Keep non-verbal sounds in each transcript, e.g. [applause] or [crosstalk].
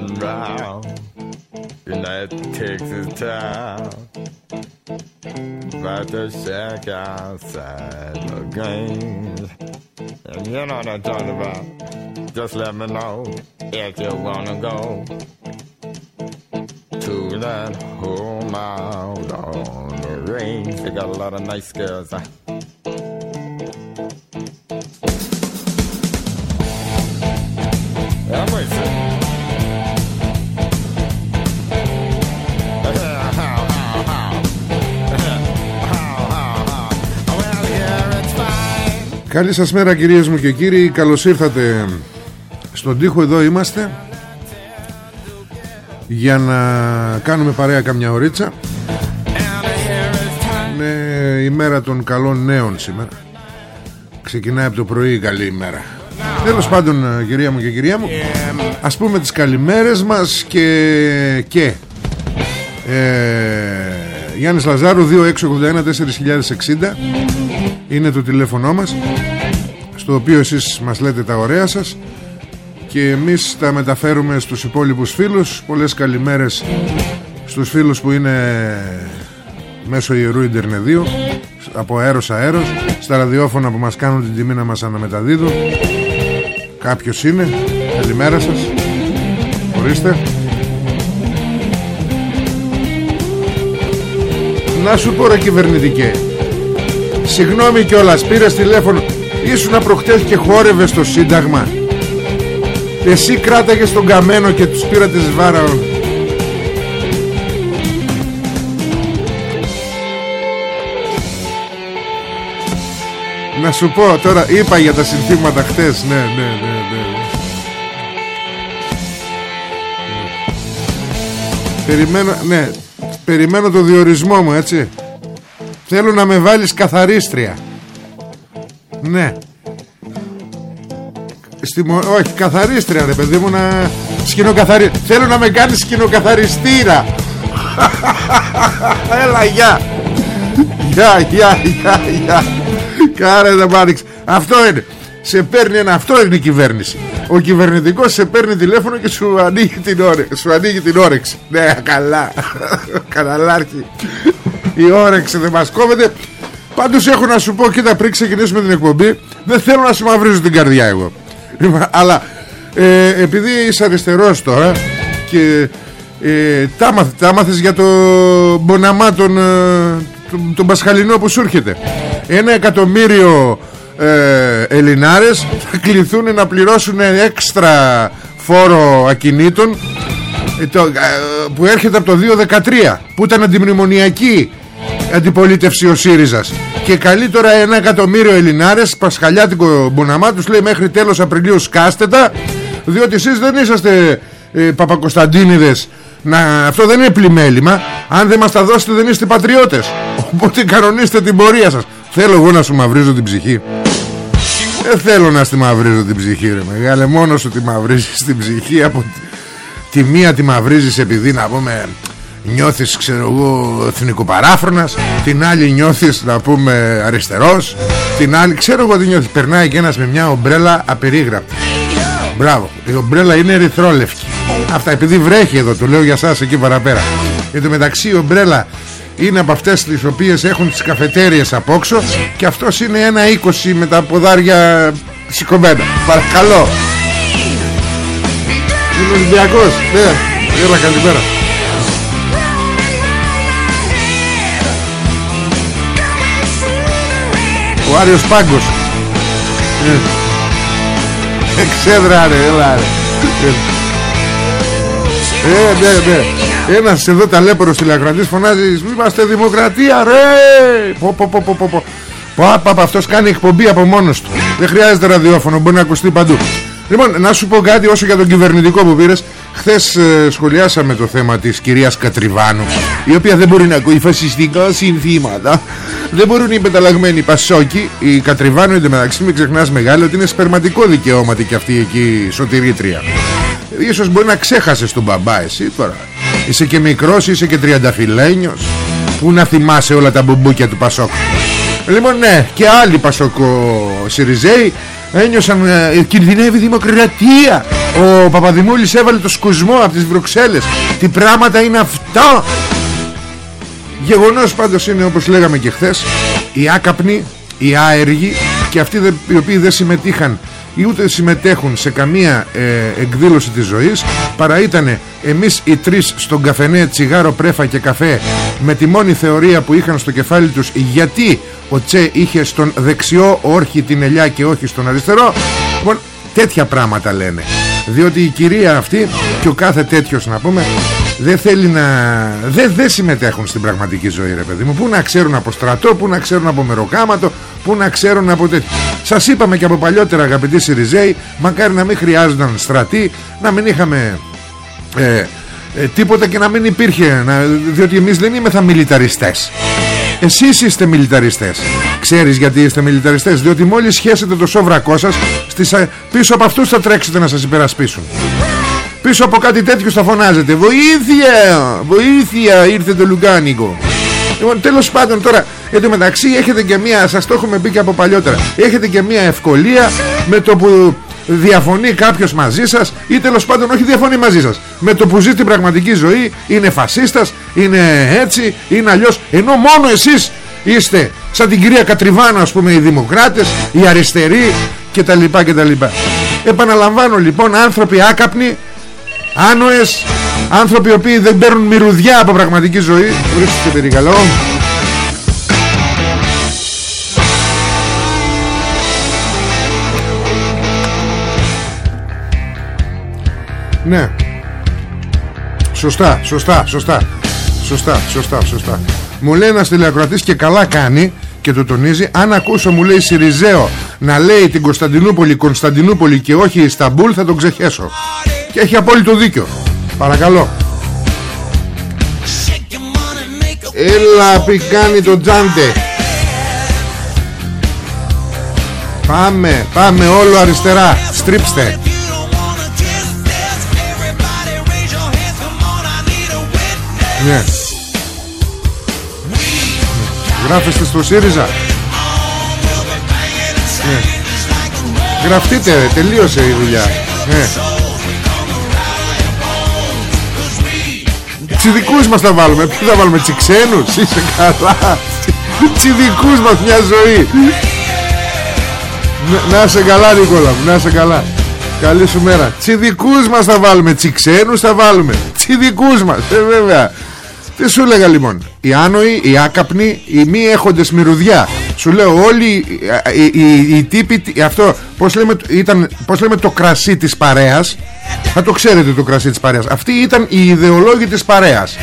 Spreading round United Texas town. About to shack outside the games. And you know what I'm talking about. Just let me know if you wanna go To that home out on the range. They got a lot of nice girls huh? Καλή σας μέρα κυρίες μου και κύριοι. Καλώς ήρθατε. Στον τοίχο Εδώ είμαστε Για να κάνουμε παρέα καμιά ωρίτσα Είναι η μέρα των καλών νέων σήμερα. Ξεκινάει από το πρωί η καλή ημέρα. Τέλος πάντων κυρία μου και κυρία μου Ας πούμε τις καλημέρες μας Και, και ε, Γιάννης Λαζάρου 2681 4060 Είναι το τηλέφωνο μας Στο οποίο εσείς μας λέτε τα ωραία σας Και εμείς τα μεταφέρουμε στους υπόλοιπους φίλους. Πολλές καλημέρες Στους φίλους που είναι Μέσω ιερού Ιντερνεδίου Από αέρος αέρος Στα ραδιόφωνα που μας κάνουν την τιμή να μας αναμεταδίδουν. Κάποιος είναι. Καλημέρα σας. Ορίστε. Να σου πω ρε κυβερνητικέ Συγγνώμη κιόλας Πήρες τηλέφωνο. Ήσουνα προχτές και χόρευες στο σύνταγμα. Εσύ κράταγες τον καμένο Και τους πήρατε σβάρα Να σου πω τώρα Είπα για τα συνθήματα χτες. Ναι ναι ναι ναι. Περιμένω Ναι Περιμένω το διορισμό μου έτσι Θέλω να με βάλεις καθαρίστρια. Ναι. Στη, όχι καθαρίστρια ρε παιδί μου να σκηνοκαθαρι... Θέλω να με κάνεις σκηνοκαθαριστήρα. [laughs] Έλα γεια. Γεια γεια γεια γεια. Κάρε δεν πάρεις Αυτό είναι. Σε παίρνει ένα αυτό είναι η κυβέρνηση. Ο κυβερνητικός σε παίρνει τηλέφωνο Και σου ανοίγει την όρεξη Σου ανοίγει την όρεξη. Ναι καλά. [laughs] Καναλάρχη Η όρεξη δεν μας κόβεται. Πάντως έχω να σου πω Κοίτα πριν ξεκινήσουμε την εκπομπή Δεν θέλω να σου μαυρίζω την καρδιά εγώ. Αλλά ε, Επειδή είσαι αριστερός τώρα Και ε, τα, μάθ, τα μάθες για το Μποναμά τον, ε, τον, τον Πασχαλινό που σου έρχεται. Ένα εκατομμύριο ε, Ελληνάρες θα κληθούν να πληρώσουν έξτρα φόρο ακινήτων ε, το, ε, που έρχεται από το 2013 που ήταν αντιμνημονιακή αντιπολίτευση ο ΣΥΡΙΖΑς. Και καλεί τώρα ένα εκατομμύριο Ελληνάρες Πασχαλιάτικο Μποναμά τους λέει μέχρι τέλος Απριλίου σκάστε τα διότι εσείς δεν είσαστε ε, Παπακοσταντίνιδες. Να, αυτό δεν είναι πλημέλημα. Αν δεν μας τα δώσετε δεν είστε πατριώτες. Οπότε κανονίστε την πορεία σας. Θέλω εγώ να σου μαυρίζω την ψυχή. Δεν θέλω να στη μαυρίζω την ψυχή ρε μεγάλε. Μόνος σου τη μαυρίζεις την ψυχή Από τη, τη μία τη μαυρίζεις επειδή να πούμε Νιώθεις ξέρω εγώ εθνικοπαράφρονας Την άλλη νιώθεις να πούμε αριστερός Την άλλη ξέρω εγώ τι νιώθεις. Περνάει και ένας με μια ομπρέλα απερίγραπτη. Μπράβο. Η ομπρέλα είναι ερυθρόλευκη. Αυτά επειδή βρέχει εδώ το λέω για σας εκεί παραπέρα. Εν τω μεταξύ η ομπρέλα είναι από αυτές τις οποίες έχουν τις καφετέριες απόξω και αυτός είναι ένα 20 με τα ποδάρια Σηκωμένα. Παρακαλώ. Είναι Ολυμπιακός. Ναι. Έλα καλημέρα Ο Άριος Πάγκος. Ε. Εξέδρα ρε Έλα ρε. Ε ναι ναι. Ένας εδώ ταλέπορος τηλεακρατής φωνάζει Είμαστε δημοκρατία ρε! Πω πω πω πω πω Πάπα, αυτός κάνει εκπομπή από μόνος του. Δεν χρειάζεται ραδιόφωνο, μπορεί να ακουστεί παντού. Λοιπόν, να σου πω κάτι όσο για τον κυβερνητικό που πήρες Χθες ε, σχολιάσαμε το θέμα της κυρίας Κατριβάνου Η οποία δεν μπορεί να ακούει φασιστικά συνθήματα. Δεν μπορούν οι μεταλλαγμένοι Πασόκοι Η Κατριβάνου εντωμεταξύ μην ξεχνάς μεγάλο Ότι είναι σπερματικό δικαιώματι και αυτή εκεί σωτηρήτρια Ίσως μπορεί να ξέχασες τον μπαμπά εσύ τώρα. Είσαι και μικρός, είσαι και τριανταφυλένιος Πού να θυμάσαι όλα τα μπουμπούκια του Πασόκ. Λοιπόν ναι και άλλοι Πασόκο Σιριζέοι ένιωσαν ε, κινδυνεύει η δημοκρατία ο Παπαδημούλης έβαλε το σκουσμό από τις Βρυξέλλες. Τι πράγματα είναι αυτά! Γεγονός πάντως είναι όπως λέγαμε και χθες οι άκαπνοι, οι άεργοι και αυτοί οι οποίοι δεν συμμετείχαν ή ούτε συμμετέχουν σε καμία ε, εκδήλωση της ζωής παρά ήταν εμείς οι τρεις στον καφενέ τσιγάρο πρέφα και καφέ με τη μόνη θεωρία που είχαν στο κεφάλι τους γιατί ο Τσε είχε στον δεξιό όρχη την ελιά και όχι στον αριστερό. Λοιπόν τέτοια πράγματα λένε διότι η κυρία αυτή και ο κάθε τέτοιος να πούμε δεν θέλει να δεν, δεν συμμετέχουν στην πραγματική ζωή ρε παιδί μου. Που να ξέρουν από στρατό, που να ξέρουν από μεροκάματο που να ξέρουν από τέτοιο. Σας είπαμε και από παλιότερα αγαπητοί Σιριζέοι μακάρι να μην χρειάζονταν στρατοί να μην είχαμε ε, ε, τίποτα και να μην υπήρχε να, διότι εμείς δεν είμαστε μιλιταριστές εσείς είστε μιλιταριστές. Ξέρεις γιατί είστε μιλιταριστές Διότι μόλις σχέσετε το σόβρακό σας στις, Πίσω από αυτούς θα τρέξετε να σας υπερασπίσουν. Πίσω από κάτι τέτοιο θα φωνάζετε Βοήθεια Βοήθεια ήρθε το Λουγκάνικο Λοιπόν τέλος πάντων τώρα Εν τω μεταξύ έχετε και μία Σας το έχουμε πει και από παλιότερα Έχετε και μία ευκολία Με το που διαφωνεί κάποιος μαζί σας ή τέλος πάντων όχι διαφωνεί μαζί σας. Με το που ζει την πραγματική ζωή είναι φασίστας, είναι έτσι, είναι αλλιώς ενώ μόνο εσείς είστε σαν την κυρία Κατριβάνο ας πούμε οι δημοκράτες, οι αριστεροί και τα λοιπά και τα λοιπά επαναλαμβάνω λοιπόν άνθρωποι άκαπνοι άνοες άνθρωποι οι οποίοι δεν παίρνουν μυρουδιά από πραγματική ζωή. Βρίσκεται περικαλώ Ναι. Σωστά, σωστά, σωστά. Σωστά, σωστά, σωστά. Μου λέει ένας τηλεακροατής και καλά κάνει Και το τονίζει. Αν ακούσω μου λέει Σιριζέο Να λέει την Κωνσταντινούπολη Κωνσταντινούπολη και όχι Ισταμπούλ Θα τον ξεχέσω Και έχει απόλυτο δίκιο. Παρακαλώ. Έλα πει κάνει το τζάντε. Πάμε, πάμε όλο αριστερά. Στρίψτε Ναι. Γράφεστε στο ΣΥΡΙΖΑ. Ναι. Γραφτείτε, τελείωσε η δουλειά. Ναι. Τσιδικούς μας θα βάλουμε. Ποιο θα βάλουμε, τσιξένους; Είσαι καλά. Τσιδικούς μας μια ζωή. Να σε καλά Νικόλα μου, να σε καλά. Καλή σου μέρα. Τσιδικούς μας θα βάλουμε, τσιξένους θα βάλουμε. Τσιδικούς μας, ε βέβαια. Τι σου έλεγα λοιπόν Οι άνοιοι, οι άκαπνοι Οι μη έχοντες μυρουδιά. Σου λέω όλοι οι, οι, οι τύποι Αυτό πως λέμε, ήταν, πως λέμε το κρασί της παρέας. Θα το ξέρετε το κρασί της παρέας. Αυτοί ήταν οι ιδεολόγοι της παρέας.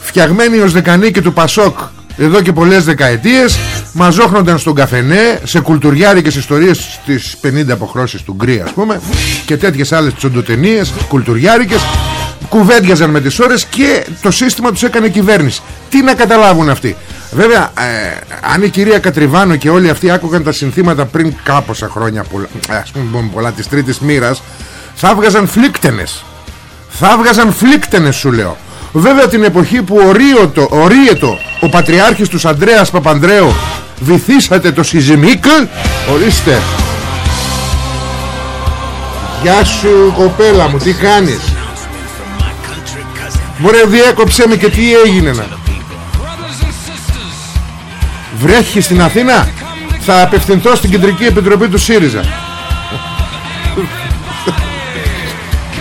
Φτιαγμένοι ως δεκανίκη του Πασόκ εδώ και πολλές δεκαετίες μαζόχνονταν στον καφενέ σε κουλτουριάρικες ιστορίες στις 50 αποχρώσεις του Γκρι ας πούμε και τέτοιες άλλες τσοντοτενίες κουλτουριάρικες κουβέντιαζαν με τις ώρες και το σύστημα τους έκανε κυβέρνηση. Τι να καταλάβουν αυτοί. Βέβαια ε, αν η κυρία Κατριβάνο και όλοι αυτοί άκουγαν τα συνθήματα πριν κάποσα χρόνια πολλά, ας πούμε πολλά της τρίτης μοίρας θα βγαζαν φλίκτενες. Θα βγαζαν φλίκτενες σου λέω. Βέβαια την εποχή που ορίωτο, ορίετο ο πατριάρχης τους Ανδρέας Παπανδρέου βυθίσατε το Σιζιμίκ ορίστε. Γεια σου κοπέλα μου τι κάνεις; Μωρέ διέκοψέ με και τι έγινε να Βρέχεις στην Αθήνα; Θα απευθυνθώ στην Κεντρική Επιτροπή του ΣΥΡΙΖΑ.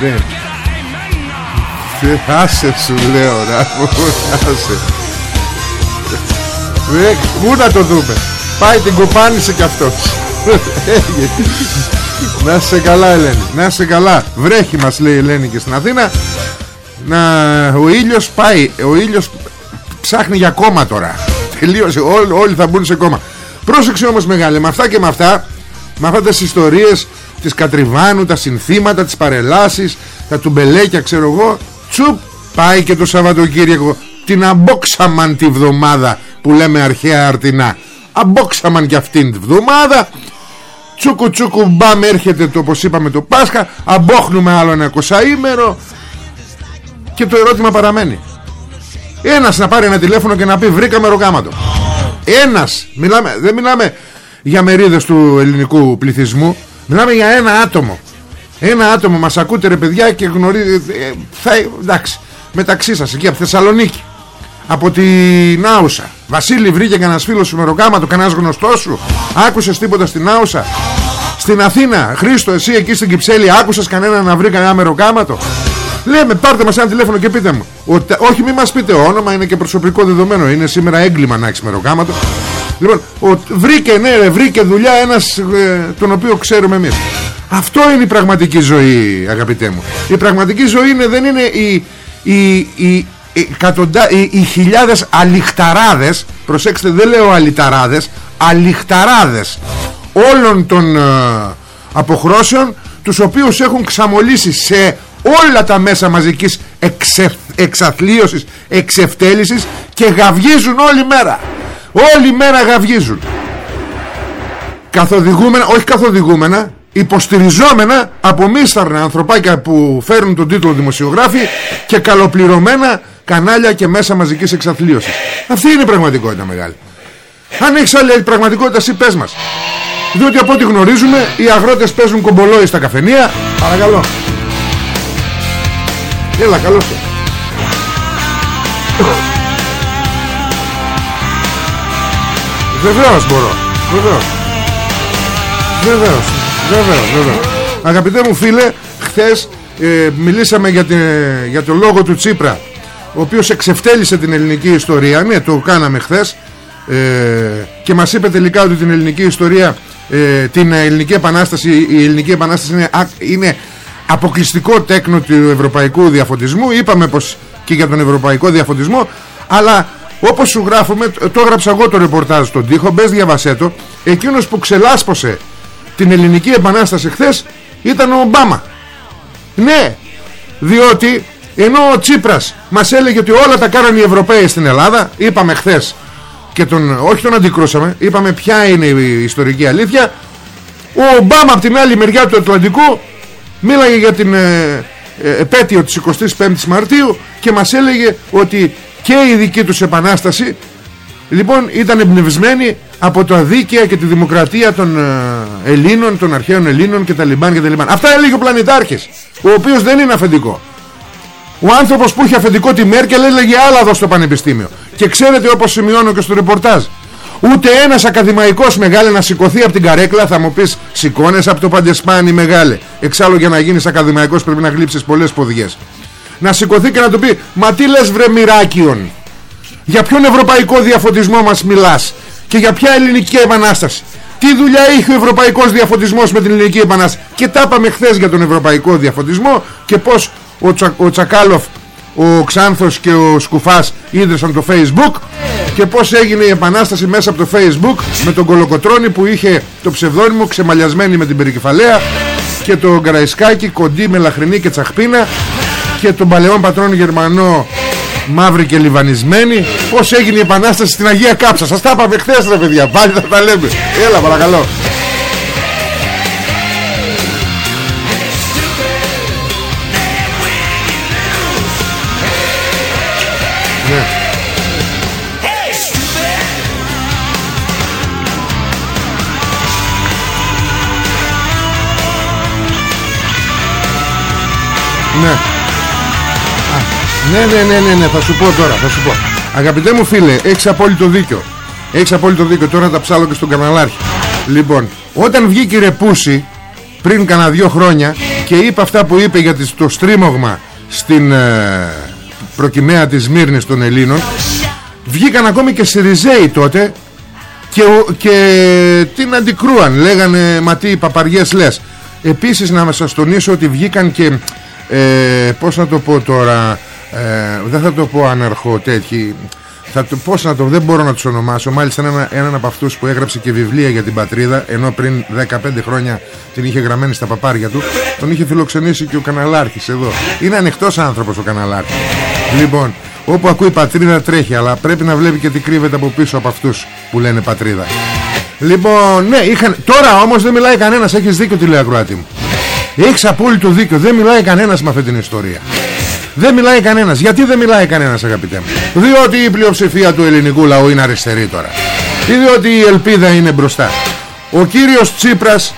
Ναι. Άσε σου λέω να Άσε ναι, Πού να το δούμε. Πάει την κοπάνιση κι αυτός. Να σε καλά Ελένη. Να σε καλά. Βρέχει μας λέει η Ελένη και στην Αθήνα να, Ο ήλιος πάει Ο ήλιος ψάχνει για κόμμα τώρα. [laughs] Τελείωσε Όλοι, όλοι θα μπουν σε κόμμα. Πρόσεξε όμως μεγάλη Με αυτά και με αυτά Με αυτές τις ιστορίες Της Κατριβάνου Τα συνθήματα Τις παρελάσεις Τα τουμπελέκια ξέρω εγώ Τσουπ πάει και το Σαββατοκύριακο. Την αμπόξαμαν τη βδομάδα Που λέμε αρχαία αρτινά. Αμπόξαμαν και αυτήν τη βδομάδα. Τσούκου τσούκου μπαμ έρχεται το όπως είπαμε το Πάσχα. Αμπόχνουμε άλλο ένα κοσαήμερο Και το ερώτημα παραμένει. Ένας να πάρει ένα τηλέφωνο και να πει βρήκαμε ροκάματο Ένας μιλάμε, Δεν μιλάμε για μερίδες του ελληνικού πληθυσμού Μιλάμε για ένα άτομο. Ένα άτομο μας ακούτε ρε παιδιά και γνωρίζετε ε, θα, Εντάξει μεταξύ σας εκεί από Θεσσαλονίκη από την Άουσα. Βασίλη βρήκε κανένας φίλος σου με ροκάματο Κανένας γνωστός σου; Άκουσες τίποτα στην Άουσα; Στην Αθήνα Χρήστο εσύ εκεί στην Κυψέλη Άκουσες κανένα να βρει κανένα με ροκάματο; Λέμε πάρτε μας ένα τηλέφωνο και πείτε μου. Ότι, Όχι μην μας πείτε όνομα Είναι και προσωπικό δεδομένο. Είναι σήμερα έγκλημα να έχεις με ροκάματο Λοιπόν ο, βρήκε ναι ρε, βρήκε δουλειά ένας ε, Τον οποίο ξέρουμε εμείς. Αυτό είναι η πραγματική ζωή αγαπητέ μου. Η πραγματική ζωή είναι, δεν είναι η, η, η, εκατοντά, οι, οι χιλιάδες αλιχταράδες προσέξτε δεν λέω αλιταράδες αλιχταράδες όλων των ε, αποχρώσεων τους οποίους έχουν ξαμολύσει σε όλα τα μέσα μαζικής εξε, εξαθλίωσης εξευτέλισης και γαυγίζουν όλη μέρα όλη μέρα γαυγίζουν καθοδηγούμενα όχι καθοδηγούμενα υποστηριζόμενα από μίσταρνα ανθρωπάκια που φέρνουν τον τίτλο δημοσιογράφοι και καλοπληρωμένα κανάλια και μέσα μαζικής εξαθλίωσης. Αυτή είναι η πραγματικότητα μεγάλη. Αν έχεις άλλη πραγματικότητα εσύ πες μας. Διότι από ό,τι γνωρίζουμε οι αγρότες παίζουν κομπολόι στα καφενεία. Παρακαλώ. Έλα καλώς το. Βεβαίως μπορώ. Βεβαίως. Βεβαίως. Βεβαίως. Βεβαίως. Αγαπητέ μου φίλε, χθες ε, μιλήσαμε για, για το λόγο του Τσίπρα ο οποίος εξευτέλισε την ελληνική ιστορία ναι το κάναμε χθες ε, και μας είπε τελικά ότι την ελληνική ιστορία ε, την ελληνική επανάσταση η ελληνική επανάσταση είναι, είναι αποκλειστικό τέκνο του ευρωπαϊκού διαφωτισμού. Είπαμε πως και για τον ευρωπαϊκό διαφωτισμό αλλά όπως σου γράφουμε το έγραψα εγώ το ρεπορτάζ στον τοίχο μπες διαβασέ το. Εκείνος που ξελάσπωσε την ελληνική επανάσταση χθες ήταν ο Ομπάμα. Ναι διότι ενώ ο Τσίπρας μας έλεγε ότι όλα τα κάνανε οι Ευρωπαίοι στην Ελλάδα Είπαμε χθες και τον, όχι τον αντικρούσαμε Είπαμε ποια είναι η ιστορική αλήθεια. Ο Ομπάμα από την άλλη μεριά του Ατλαντικού Μίλαγε για την ε, ε, επέτειο της 25ης Μαρτίου Και μας έλεγε ότι και η δική τους επανάσταση Λοιπόν ήταν εμπνευσμένη από το αδίκαια και τη δημοκρατία των ε, Ελλήνων, των αρχαίων Ελλήνων και τα Λιμπάν και τα Λιμπάν. Αυτά έλεγε ο Πλανητάρχης, ο οποίος δεν είναι αφεντικό. Ο άνθρωπος που είχε αφεντικό τη Μέρκελ έλεγε άλλα εδώ στο πανεπιστήμιο. Και ξέρετε όπως σημειώνω και στο ρεπορτάζ. Ούτε ένας ακαδημαϊκός μεγάλε να σηκωθεί από την καρέκλα θα μου πεις σηκώνες από το παντεσπάνι μεγάλε. Εξάλλου για να γίνεις ακαδημαϊκός πρέπει να γλύψεις πολλές ποδιές. Να σηκωθεί και να του πει μα τι λες βρε μοιράκιον. Για ποιον ευρωπαϊκό διαφωτισμό μας μιλάς και για ποια ελληνική επανάσταση; Τι δουλειά είχε ο Ευρωπαϊκός Διαφωτισμός με την Ελληνική Επανάσταση; Και τα είπαμε χθες για τον Ευρωπαϊκό Διαφωτισμό και πως ο, Τσα, ο Τσακάλοφ ο Ξάνθος και ο Σκουφάς ίδρυσαν το facebook και πως έγινε η επανάσταση μέσα από το facebook με τον Κολοκοτρώνη που είχε το ψευδόνυμο ξεμαλιασμένη με την περικεφαλαία και το Γκραϊσκάκι κοντή με λαχρινή και τσαχπίνα και τον παλαιόν πατρόν Γερμανό μαύρη και λιβανισμένη πως έγινε η επανάσταση στην Αγία Κάψα. Σας τα είπαμε χθες ρε παιδιά. Πάλι θα τα λέμε. Έλα παρακαλώ Ναι. ναι, ναι, ναι, ναι, ναι, θα σου πω τώρα, θα σου πω. Αγαπητέ μου φίλε, έχεις απόλυτο δίκιο. Έχεις απόλυτο δίκιο, τώρα τα ψάλω και στον καναλάρχη. Λοιπόν, όταν βγήκε η Ρεπούση, πριν κανένα δύο χρόνια, και είπε αυτά που είπε για το στρίμωγμα στην ε, προκυμαία της Μύρνης των Ελλήνων βγήκαν ακόμη και Σιριζέοι τότε και, και την αντικρούαν λέγανε μα τι παπαριές λες επίσης να σας τονίσω ότι βγήκαν και ε, πως να το πω τώρα ε, δεν θα το πω αναρχό τέτοιοι θα το, πώς να το δεν μπορώ να τους ονομάσω. Μάλιστα ένα, έναν από αυτούς που έγραψε και βιβλία για την πατρίδα ενώ πριν 15 χρόνια την είχε γραμμένη στα παπάρια του τον είχε φιλοξενήσει και ο Καναλάρχης εδώ. Είναι ανοιχτός άνθρωπος ο Καναλάρχης. Λοιπόν όπου ακούει πατρίδα τρέχει αλλά πρέπει να βλέπει και τι κρύβεται από πίσω από αυτούς που λένε πατρίδα. Λοιπόν ναι είχαν, τώρα όμως δεν μιλάει κανένας έχεις δίκιο τηλεακροάτη μου έχεις απόλυτο δίκιο δεν μιλάει κανένας με αυτή την ιστορία δεν μιλάει κανένας. Γιατί δεν μιλάει κανένας αγαπητέ μου; Διότι η πλειοψηφία του ελληνικού λαού είναι αριστερή τώρα. Ή διότι η ελπίδα είναι μπροστά. Ο κύριος Τσίπρας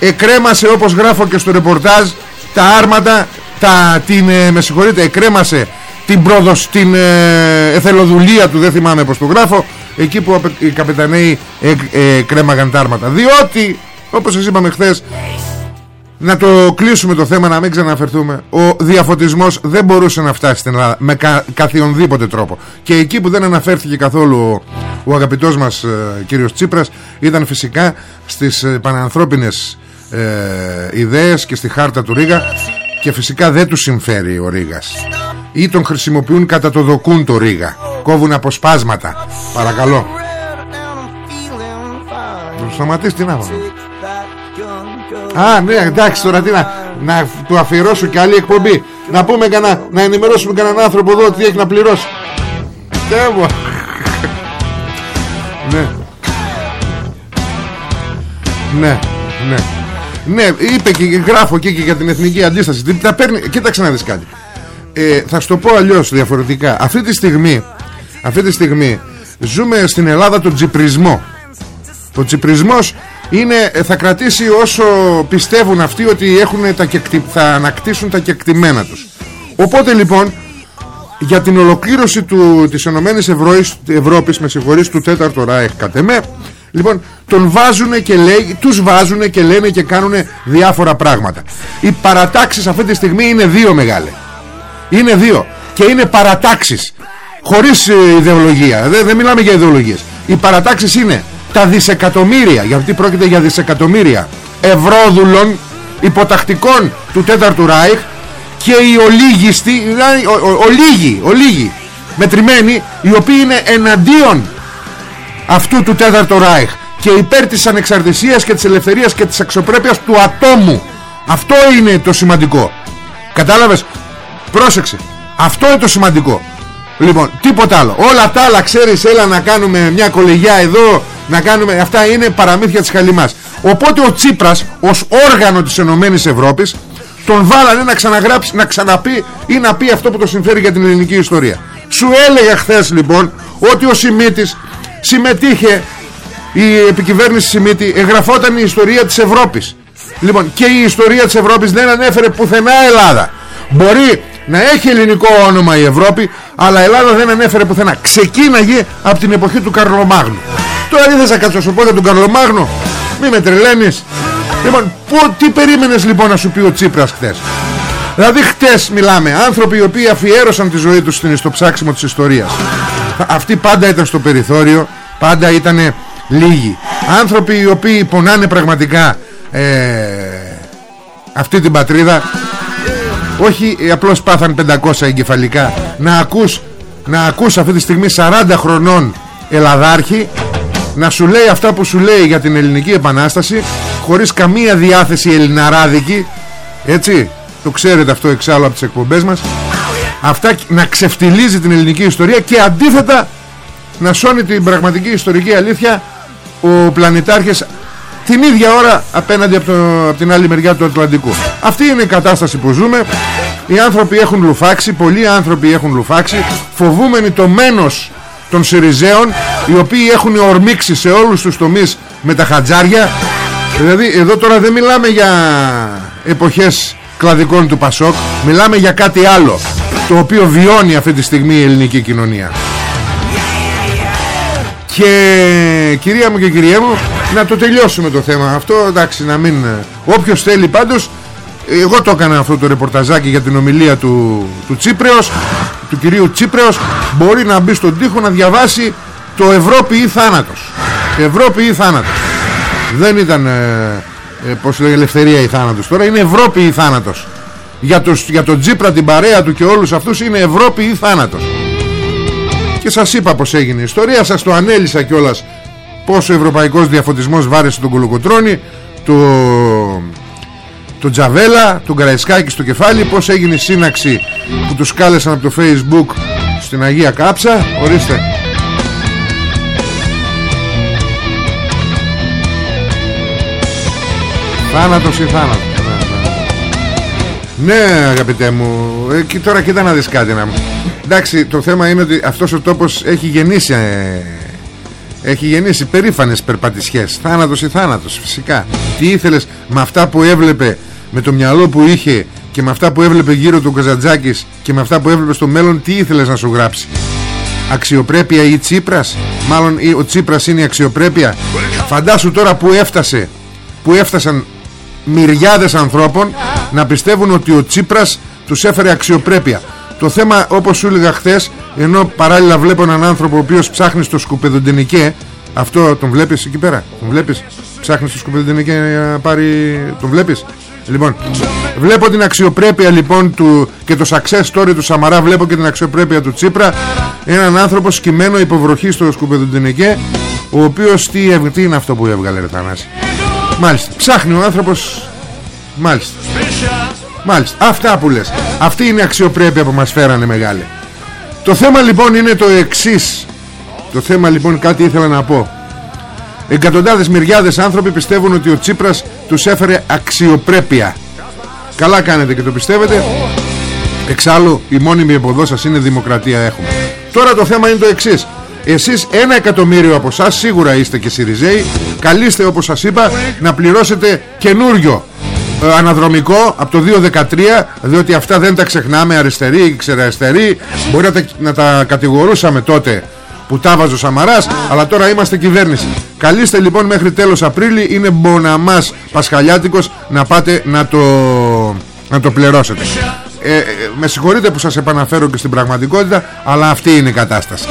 εκρέμασε όπως γράφω και στο ρεπορτάζ τα άρματα, τα, την, ε, με συγχωρείτε, εκρέμασε την, προδοσ, την ε, εθελοδουλία του, δεν θυμάμαι πως το γράφω, εκεί που οι καπεταναίοι ε, ε, κρέμαγαν τα άρματα. Διότι, όπως σας είπαμε χθες, να το κλείσουμε το θέμα να μην ξαναφερθούμε. Ο διαφωτισμός δεν μπορούσε να φτάσει στην Ελλάδα με κα, καθιονδήποτε τρόπο. Και εκεί που δεν αναφέρθηκε καθόλου ο, ο αγαπητός μας ε, κύριος Τσίπρας ήταν φυσικά στις ε, πανανθρώπινες ε, ιδέες και στη χάρτα του Ρίγα και φυσικά δεν του συμφέρει ο Ρίγας ή τον χρησιμοποιούν κατά το δοκούν το Ρίγα κόβουν αποσπάσματα. Παρακαλώ. Σταματήσει την άβολα Α, ναι, εντάξει τώρα τι να, να του αφιερώσω και άλλη εκπομπή. Να πούμε κανένα, να ενημερώσουμε κανέναν άνθρωπο εδώ τι έχει να πληρώσει. Τέβο. ναι. Ναι, ναι. Ναι, είπε και γράφω εκεί και για την εθνική αντίσταση. Τα παίρνει, κοίταξε να δεις κάτι. Ε, θα σου το πω αλλιώς διαφορετικά. Αυτή τη στιγμή, αυτή τη στιγμή ζούμε στην Ελλάδα τον τσιπρισμό. Ο τσιπρισμός είναι, ε, θα κρατήσει όσο πιστεύουν αυτοί ότι έχουν τα κεκτι, θα ανακτήσουν τα κεκτημένα τους. Οπότε λοιπόν για την ολοκλήρωση του, της Ενωμένης Ευρώπης με συγχωρείς του τέταρτου Ράιχ κατ' εμέ λοιπόν τον βάζουν και λέει, τους βάζουν και λένε και κάνουν διάφορα πράγματα. Οι παρατάξεις αυτή τη στιγμή είναι δύο μεγάλε. Είναι δύο. Και είναι παρατάξεις χωρίς ε, ιδεολογία. Δεν, δεν μιλάμε για ιδεολογίες. Οι παρατάξεις είναι τα δισεκατομμύρια γιατί πρόκειται για δισεκατομμύρια ευρώδουλων υποτακτικών του τέταρτου Ράιχ και οι ολίγιστοι δηλαδή ολίγοι, ολίγοι μετρημένοι οι οποίοι είναι εναντίον αυτού του τέταρτου Ράιχ και υπέρ της ανεξαρτησίας και της ελευθερίας και της αξιοπρέπειας του ατόμου. Αυτό είναι το σημαντικό. Κατάλαβες; Πρόσεξε. Αυτό είναι το σημαντικό. Λοιπόν, τίποτα άλλο. Όλα τα άλλα ξέρεις, έλα να κάνουμε μια κολεγιά εδώ, να κάνουμε... Αυτά είναι παραμύθια της χαλιμάς. Οπότε ο Τσίπρας, ως όργανο της Ενωμένης Ευρώπης, τον βάλανε να ξαναγράψει, να ξαναπεί ή να πει αυτό που το συμφέρει για την ελληνική ιστορία. Σου έλεγε χθες λοιπόν ότι ο Σιμίτης συμμετείχε η επικυβέρνηση Σιμίτη εγγραφόταν η ιστορία της Ευρώπης λοιπόν και η ιστορία της Ευρώπης δεν ανέφερε πουθενά Ελλάδα μπορεί να έχει ελληνικό όνομα η Ευρώπη αλλά η Ελλάδα δεν ανέφερε πουθενά ξεκίναγε από την εποχή του Καρλομάγνου τώρα δεν θα κάτσω σου πω για τον Καρλομάγνο μη με τρελαίνεις. Λοιπόν που, τι περίμενες λοιπόν να σου πει ο Τσίπρας χτες δηλαδή χτες μιλάμε άνθρωποι οι οποίοι αφιέρωσαν τη ζωή τους στο ψάξιμο της ιστορίας. Αυτοί πάντα ήταν στο περιθώριο πάντα ήταν λίγοι. Άνθρωποι οι οποίοι πονάνε πραγματικά ε, αυτή την πατρίδα όχι απλώς πάθαν 500 εγκεφαλικά. Να ακούς, να ακούς αυτή τη στιγμή 40 χρονών Ελλαδάρχη να σου λέει αυτά που σου λέει για την ελληνική επανάσταση χωρίς καμία διάθεση ελληναράδικη έτσι το ξέρετε αυτό εξάλλου από τις εκπομπές μας αυτά να ξεφτιλίζει την ελληνική ιστορία και αντίθετα να σώνει την πραγματική ιστορική αλήθεια ο πλανητάρχης την ίδια ώρα απέναντι από, το, από την άλλη μεριά του Ατλαντικού. Αυτή είναι η κατάσταση που ζούμε. Οι άνθρωποι έχουν λουφάξει, πολλοί άνθρωποι έχουν λουφάξει, φοβούμενοι το μένος των Σιριζέων, οι οποίοι έχουν ορμήξει σε όλους τους τομείς με τα χατζάρια. Δηλαδή εδώ τώρα δεν μιλάμε για εποχές κλαδικών του Πασόκ, μιλάμε για κάτι άλλο, το οποίο βιώνει αυτή τη στιγμή η ελληνική κοινωνία. Και κυρία μου και κυρία μου Να το τελειώσουμε το θέμα αυτό Εντάξει να μην Όποιος θέλει πάντως εγώ το έκανα αυτό το ρεπορταζάκι για την ομιλία του, του Τσίπρεως του κυρίου Τσίπρεως μπορεί να μπει στον τοίχο να διαβάσει το Ευρώπη ή θάνατος Ευρώπη ή θάνατος δεν ήταν ε, ε, πως λέγει ελευθερία ή θάνατος τώρα είναι Ευρώπη ή θάνατος για, τους, για τον Τσίπρα την παρέα του και όλους αυτούς είναι Ευρώπη ή θάνατος και σας είπα πως έγινε η ιστορία σας το ανέλησα κιόλας πως ο ευρωπαϊκός διαφωτισμός βάρεσε τον Κολοκοτρώνη το, το Τζαβέλα τον Καραϊσκάκη στο κεφάλι πως έγινε η σύναξη που τους κάλεσαν από το facebook στην Αγία Κάψα. Ορίστε. Θάνατος ή θάνατος. Ναι, ναι. ναι αγαπητέ μου. Ε, και Τώρα κοίτα να δεις κάτι να μου. Εντάξει το θέμα είναι ότι αυτός ο τόπος έχει γεννήσει ε, Έχει γεννήσει περήφανες περπατησιές. Θάνατος ή θάνατος φυσικά. Τι ήθελες με αυτά που έβλεπε Με το μυαλό που είχε Και με αυτά που έβλεπε γύρω του Καζαντζάκης Και με αυτά που έβλεπε στο μέλλον Τι ήθελες να σου γράψει; Αξιοπρέπεια ή Τσίπρας; Μάλλον ο Τσίπρας είναι η αξιοπρέπεια; Φαντάσου τώρα που έφτασε Που έφτασαν μυριάδες ανθρώπων να πιστεύουν ότι ο Τσίπρας τους έφερε αξιοπρέπεια. Το θέμα όπως σου έλεγα χθες, ενώ παράλληλα βλέπω έναν άνθρωπο ο οποίος ψάχνει στο σκουπεδοντενικέ αυτό τον βλέπεις εκεί πέρα; Τον βλέπεις; Ψάχνεις στο σκουπεδοντενικέ να πάρει τον βλέπεις; Λοιπόν, βλέπω την αξιοπρέπεια λοιπόν του και το success story του Σαμαρά Βλέπω και την αξιοπρέπεια του Τσίπρα. Έναν άνθρωπο σκυμμένο υποβροχή στο σκουπεδοντενικέ Ο οποίος τι, τι είναι αυτό που έβγαλε ρε Θανάση; Μάλιστα, ψάχνει ο άνθρωπος Μάλιστα. Μάλιστα, αυτά που λες. Αυτή είναι η αξιοπρέπεια που μας φέρανε μεγάλη. Το θέμα λοιπόν είναι το εξής. Το θέμα λοιπόν κάτι ήθελα να πω Εκατοντάδες μυριάδες άνθρωποι πιστεύουν ότι ο Τσίπρας τους έφερε αξιοπρέπεια. Καλά κάνετε και το πιστεύετε. Εξάλλου η μόνιμη εποδό σας είναι δημοκρατία έχουμε. Τώρα το θέμα είναι το εξής. Εσείς ένα εκατομμύριο από εσάς σίγουρα είστε και Σιριζέοι Καλείστε όπως σας είπα να πληρώσετε καινούριο ε, αναδρομικό από το 2013 διότι αυτά δεν τα ξεχνάμε αριστεροί ή ξεραριστεροί. Μπορεί να τα, να τα κατηγορούσαμε τότε που τα βάζω Σαμαράς αλλά τώρα είμαστε κυβέρνηση. Καλείστε λοιπόν μέχρι τέλος Απρίλη είναι μποναμάς Πασχαλιάτικος να πάτε να το, να το πληρώσετε. Ε, ε, με συγχωρείτε που σας επαναφέρω και στην πραγματικότητα αλλά αυτή είναι η κατάσταση.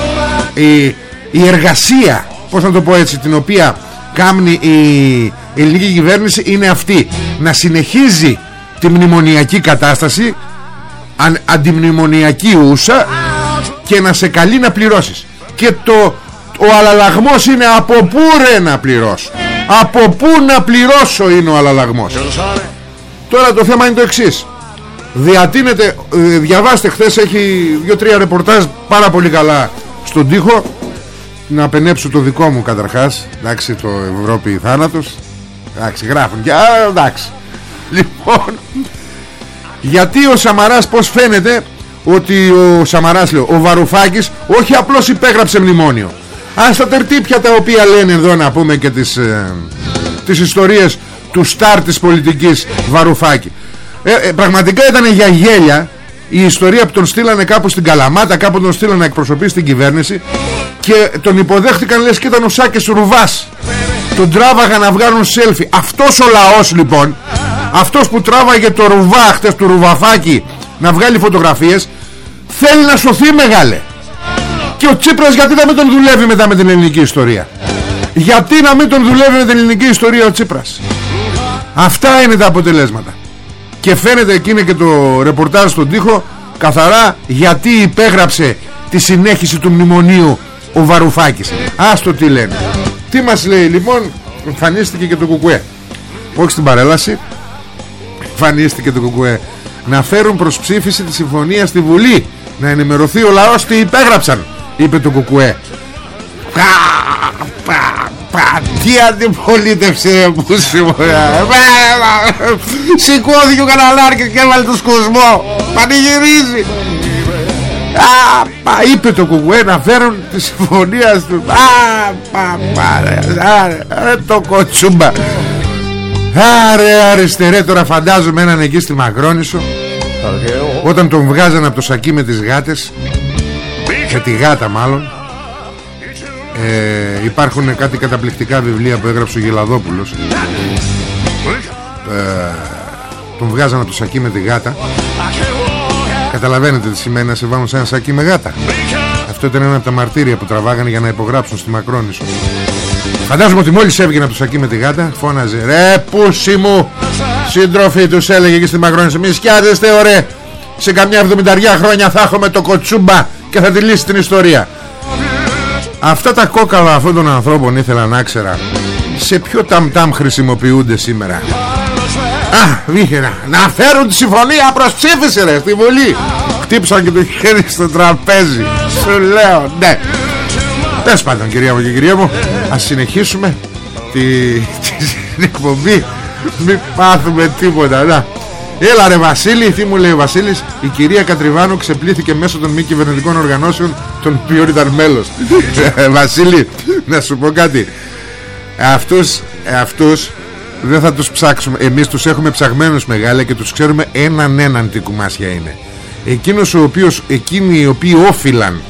Η, η εργασία πως να το πω έτσι την οποία κάνει η ελληνική κυβέρνηση είναι αυτή. Να συνεχίζει τη μνημονιακή κατάσταση αν, αντιμνημονιακή ούσα και να σε καλεί να πληρώσεις και το ο αλλαλαγμός είναι από πού ρε να πληρώσω; Από πού να πληρώσω είναι ο αλλαλαγμός; Τώρα το θέμα είναι το εξής. Διατείνεται ε, διαβάστε χθες έχει δύο-τρία ρεπορτάζ πάρα πολύ καλά στον τοίχο. Να απενέψω το δικό μου καταρχάς. Εντάξει το Ευρώπη θάνατος. Εντάξει γράφουν και εντάξει. Λοιπόν γιατί ο Σαμαράς πως φαίνεται; Ότι ο Σαμαράς λέω ο Βαρουφάκης όχι απλώς υπέγραψε μνημόνιο. Ας τα τερτύπια τα οποία λένε εδώ να πούμε και τις, ε, τις ιστορίες του στάρ της πολιτικής Βαρουφάκη. Ε, ε, πραγματικά ήταν για γέλια η ιστορία που τον στείλανε κάπου στην Καλαμάτα κάπου τον στείλανε να εκπροσωπήσει την κυβέρνηση και τον υποδέχτηκαν λες και ήταν ο Σάκης Ρουβάς. Τον τράβαγα να βγάλουν σέλφι αυτός ο λαός λοιπόν αυτός που τράβαγε το ρουβά χτες του ρουβαφάκι να βγάλει φωτογραφίες θέλει να σωθεί μεγάλε. Και ο Τσίπρας γιατί να μην τον δουλεύει μετά με την ελληνική ιστορία; Γιατί να μην τον δουλεύει με την ελληνική ιστορία ο Τσίπρας; Αυτά είναι τα αποτελέσματα. Και φαίνεται εκείνη και το ρεπορτάζ στον τοίχο καθαρά γιατί υπέγραψε τη συνέχιση του μνημονίου ο Βαρουφάκης. Άστο τι λένε. Τι μας λέει λοιπόν εμφανίστηκε και το κουκουέ. Όχι στην παρέλαση. Εμφανίστηκε το κουκουέ να φέρουν προς ψήφιση τη συμφωνία στη Βουλή να ενημερωθεί ο λαός τι υπέγραψαν είπε το κουκουέ. Τι αντιπολίτευση που Σηκώθηκε ο καναλάρχης και έβαλε το σκοσμό. Πανηγυρίζει. Α, είπε το κουκουέ να φέρουν τη συμφωνία του Α, πα, πα, ρε, το κοτσούμπα. Άρε αριστερέ τώρα φαντάζομαι έναν εκεί στη Μακρόνισο Όταν τον βγάζανε από το σακί με τις γάτες Με τη γάτα μάλλον ε, Υπάρχουν κάτι καταπληκτικά βιβλία που έγραψε ο Γελαδόπουλος. Ε, τον βγάζαν από το σακί με τη γάτα. Καταλαβαίνετε τι σημαίνει να σε βάλουν σε ένα σακί με γάτα. Αυτό ήταν ένα από τα μαρτύρια που τραβάγανε για να υπογράψουν στη Μακρόνισο. Φαντάζομαι ότι μόλις έβγαινε από το σακί με τη γάτα Φώναζε Ρε πούσι μου Σύντροφοι τους έλεγε και στη Μακρόνισο Μη σκιάζεστε ωραία. Σε καμιά εβδομηνταριά χρόνια θα έχουμε το κοτσούμπα Και θα τη λύσει την ιστορία. Αυτά τα κόκαλα αυτών των ανθρώπων ήθελα να ξέρα. Σε ποιο ταμ-ταμ χρησιμοποιούνται σήμερα; Α, βήχαινα Να φέρουν τη συμφωνία προς ψήφιση ρε Στη Βουλή. Χτύψαν και το χέρι στο τραπέζι. Σου λέω ναι. Πες πάντων κυρία μου και κυρία μου Ας συνεχίσουμε τη, την εκπομπή Μην πάθουμε τίποτα να. Έλα ρε Βασίλη, τι μου λέει ο Βασίλης; Η κυρία Κατριβάνου ξεπλήθηκε μέσω των μη κυβερνητικών οργανώσεων Των οποίων ήταν μέλος ε, Βασίλη, να σου πω κάτι. Αυτούς, αυτούς δεν θα τους ψάξουμε. Εμείς τους έχουμε ψαγμένους μεγάλα Και τους ξέρουμε έναν έναν τι κουμάσια είναι. Εκείνος ο οποίος Εκείνοι οι οποίοι όφυλαν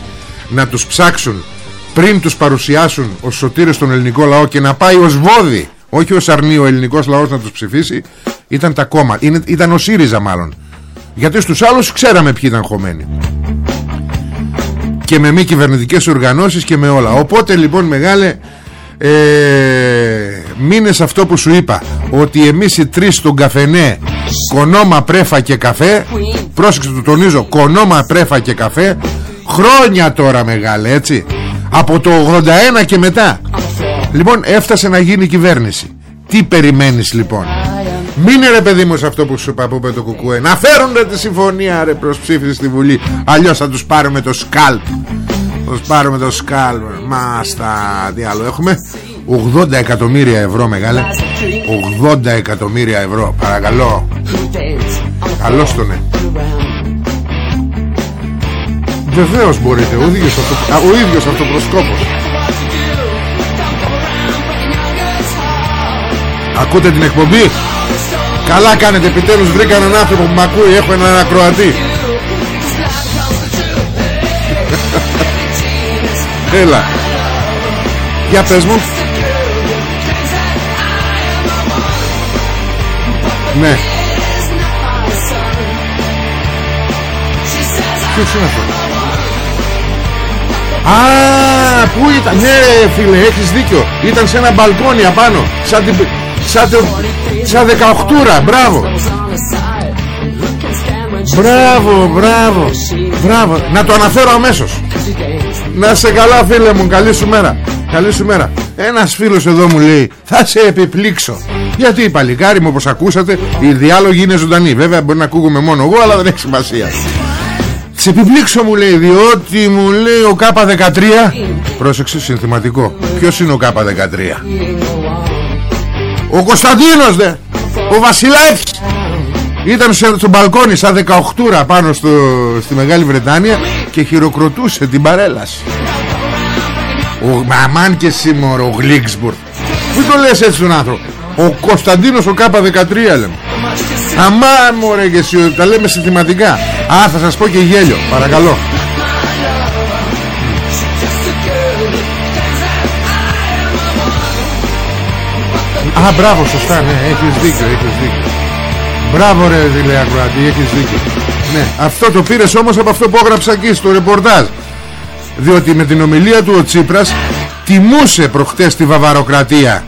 Να τους ψάξουν πριν τους παρουσιάσουν ως σωτήρες στον ελληνικό λαό και να πάει ως βόδι όχι ως αρνή ο ελληνικός λαός να τους ψηφίσει ήταν τα κόμμα. Είναι, ήταν ο ΣΥΡΙΖΑ μάλλον. Γιατί στους άλλους ξέραμε ποιοι ήταν χωμένοι. Και με μη κυβερνητικές οργανώσεις και με όλα. Οπότε λοιπόν μεγάλε ε, μείνε αυτό που σου είπα ότι εμείς οι τρεις στον καφενέ κονόμα πρέφα και καφέ πρόσεξε το τονίζω κονόμα πρέφα και καφέ χρόνια τώρα μεγάλε έτσι. Από το 81 και μετά Λοιπόν έφτασε να γίνει κυβέρνηση. Τι περιμένεις λοιπόν; Μείνε ρε παιδί μου σε αυτό που σου είπα που είπε το κουκουέ. Να φέρουν τη συμφωνία ρε προς ψήφιση στη Βουλή. Αλλιώς θα τους πάρουμε το σκάλπ. Θα τους πάρουμε το σκάλπ. Μάστα τι άλλο έχουμε; 80 εκατομμύρια ευρώ μεγάλε. 80 εκατομμύρια ευρώ Παρακαλώ. Καλώς τον ναι Βεβαίως μπορείτε Ο ίδιος, αυτο, ο ίδιος αυτοπροσκόπος Ακούτε την εκπομπή; Καλά κάνετε. Επιτέλους βρήκα έναν άνθρωπο που με ακούει. Έχω έναν ακροατή. [laughs] Έλα. Για πες μου. Ναι. Ποιος είναι αυτό Α, πού ήταν, ναι φίλε, έχεις δίκιο. Ήταν σε ένα μπαλκόνι απάνω Σαν, την, σαν, το, σαν δεκαοχτούρα, μπράβο. Μπράβο, μπράβο Μπράβο, να το αναφέρω αμέσως. Να σε καλά φίλε μου, καλή σου μέρα. Καλή σου μέρα. Ένας φίλος εδώ μου λέει Θα σε επιπλήξω Γιατί παλικάρι μου όπως ακούσατε Οι διάλογοι είναι ζωντανοί. Βέβαια μπορεί να ακούγουμε μόνο εγώ Αλλά δεν έχει σημασία. Σε επιπλήξω μου λέει διότι μου λέει ο K13 Πρόσεξε συνθηματικό. Ποιος είναι ο K13 Ο Κωνσταντίνος δε. Ο Βασιλάκης Ήταν στο μπαλκόνι σαν 18 πάνω στο, στη Μεγάλη Βρετάνια Και χειροκροτούσε την παρέλαση. Ο Μαμάν και σήμερα ο Γλίξμπουρτ Πού το λες έτσι τον άνθρωπο; Ο Κωνσταντίνος ο K13 λέμε. Αμά μωρέ και εσύ Τα λέμε συνθηματικά. Α θα σας πω και γέλιο Παρακαλώ Α μπράβο σωστά ναι Έχεις δίκιο Έχεις δίκιο. Μπράβο ρε δηλαδή Ακροατή Έχεις δίκιο. Ναι αυτό το πήρες όμως από αυτό που έγραψα εκεί στο ρεπορτάζ. Διότι με την ομιλία του ο Τσίπρας Τιμούσε προχτές τη βαβαροκρατία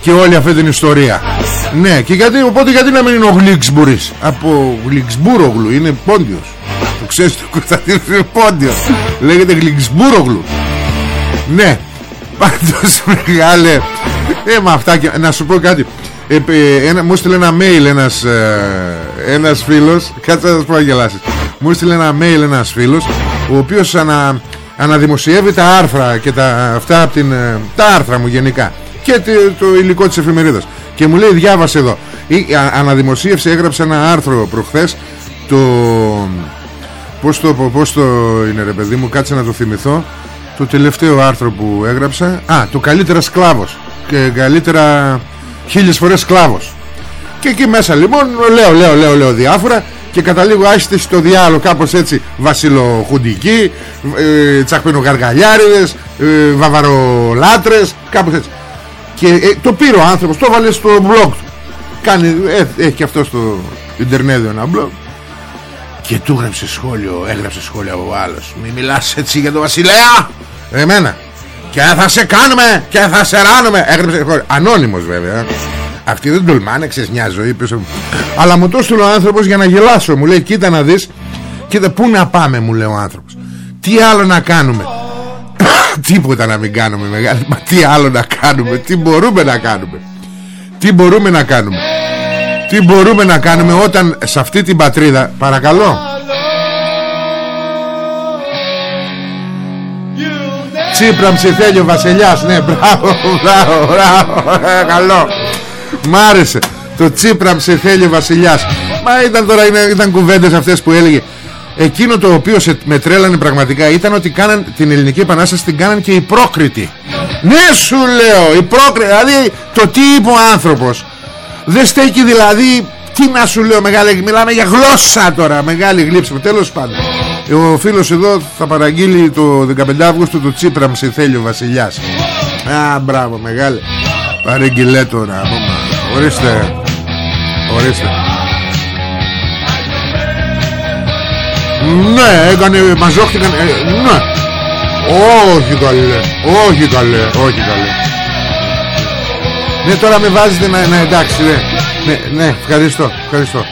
Και όλη αυτή την ιστορία. Ναι, και γιατί, οπότε γιατί να μην είναι ο Γλίξμπουρης; Από Γλίξμπουρογλου είναι πόντιος. Το ξέρεις το Κωνσταντίνο είναι πόντιος. Λέγεται Γλίξμπουρογλου. Ναι Πάντως [laughs] μεγάλε Ε με αυτά και, Να σου πω κάτι. Ε, ε, ένα, Μου έστειλε ένα mail ένας ε, Ένας φίλος. Κάτσε να σας πω να γελάσεις. Μου έστειλε ένα mail ένας φίλος Ο οποίος ανα, αναδημοσιεύει τα άρθρα Και τα, αυτά από την, ε, Τα άρθρα μου γενικά Και το, το υλικό της εφημερίδας. Και μου λέει διάβασε εδώ η, α, αναδημοσίευσε έγραψε ένα άρθρο προχθές το πως το, πώς το είναι ρε παιδί μου κάτσε να το θυμηθώ. Το τελευταίο άρθρο που έγραψα. Α το καλύτερα σκλάβος και καλύτερα χίλιες φορές σκλάβος και εκεί μέσα λοιπόν λέω λέω λέω, λέω διάφορα και καταλήγω άχιστε στο διάλογο κάπως έτσι βασιλοχουντική ε, τσακπινογαργαλιάριδες ε, βαβαρολάτρες κάπως έτσι. Και ε, το πήρε ο άνθρωπος Το έβαλε στο blog του. Κάνει, ε, Έχει και αυτό στο Ιντερνέδιο ένα blog. Και του έγραψε σχόλιο έγραψε σχόλιο ο άλλος. Μη μιλάς έτσι για τον Βασιλέα! Εμένα και θα σε κάνουμε και θα σε ράνουμε. Έγραψε σχόλιο ανώνυμος βέβαια. Αυτοί δεν τολμάνε ξέρεις μια ζωή πίσω. Μου αλλά μου το έστειλε ο άνθρωπος για να γελάσω. Μου λέει κοίτα να δεις. Κοίτα πού να πάμε μου λέει ο άνθρωπος. Τι άλλο να κάνουμε [coughs] Τίποτα να μην κάνουμε μεγάλη. Μα τι άλλο να κάνουμε. Τι μπορούμε να κάνουμε. Τι μπορούμε να κάνουμε. Τι μπορούμε να κάνουμε όταν σε αυτή την πατρίδα Παρακαλώ Τσίπρα ψηθέλει ο βασιλιάς Ναι μπράβο μπράβο μπράβο ε, Καλό Μ' άρεσε Το Τσίπρα ψηθέλει ο βασιλιάς Μα ήταν τώρα ήταν κουβέντες αυτές που έλεγε Εκείνο το οποίο σε, με τρέλανε πραγματικά ήταν ότι κάναν την ελληνική επανάσταση την κάναν και οι πρόκριτοι. Ναι σου λέω, οι πρόκριτοι, δηλαδή το τι είπε ο άνθρωπος. Δεν στέκει δηλαδή, τι να σου λέω μεγάλη, μιλάμε για γλώσσα τώρα, μεγάλη γλύψη. Τέλος πάντων. Ο φίλος εδώ θα παραγγείλει το 15 Αύγουστο το Τσίπρα μου θέλει ο βασιλιάς. Α, μπράβο, μεγάλη. Παραγγείλε τώρα. Ορίστε. Ορίστε. Ναι έκανε μαζόχτηκαν ε, Ναι Όχι καλέ Όχι καλέ Όχι καλέ Ναι τώρα με βάζετε να, να εντάξει ναι. ναι, ναι ευχαριστώ Ευχαριστώ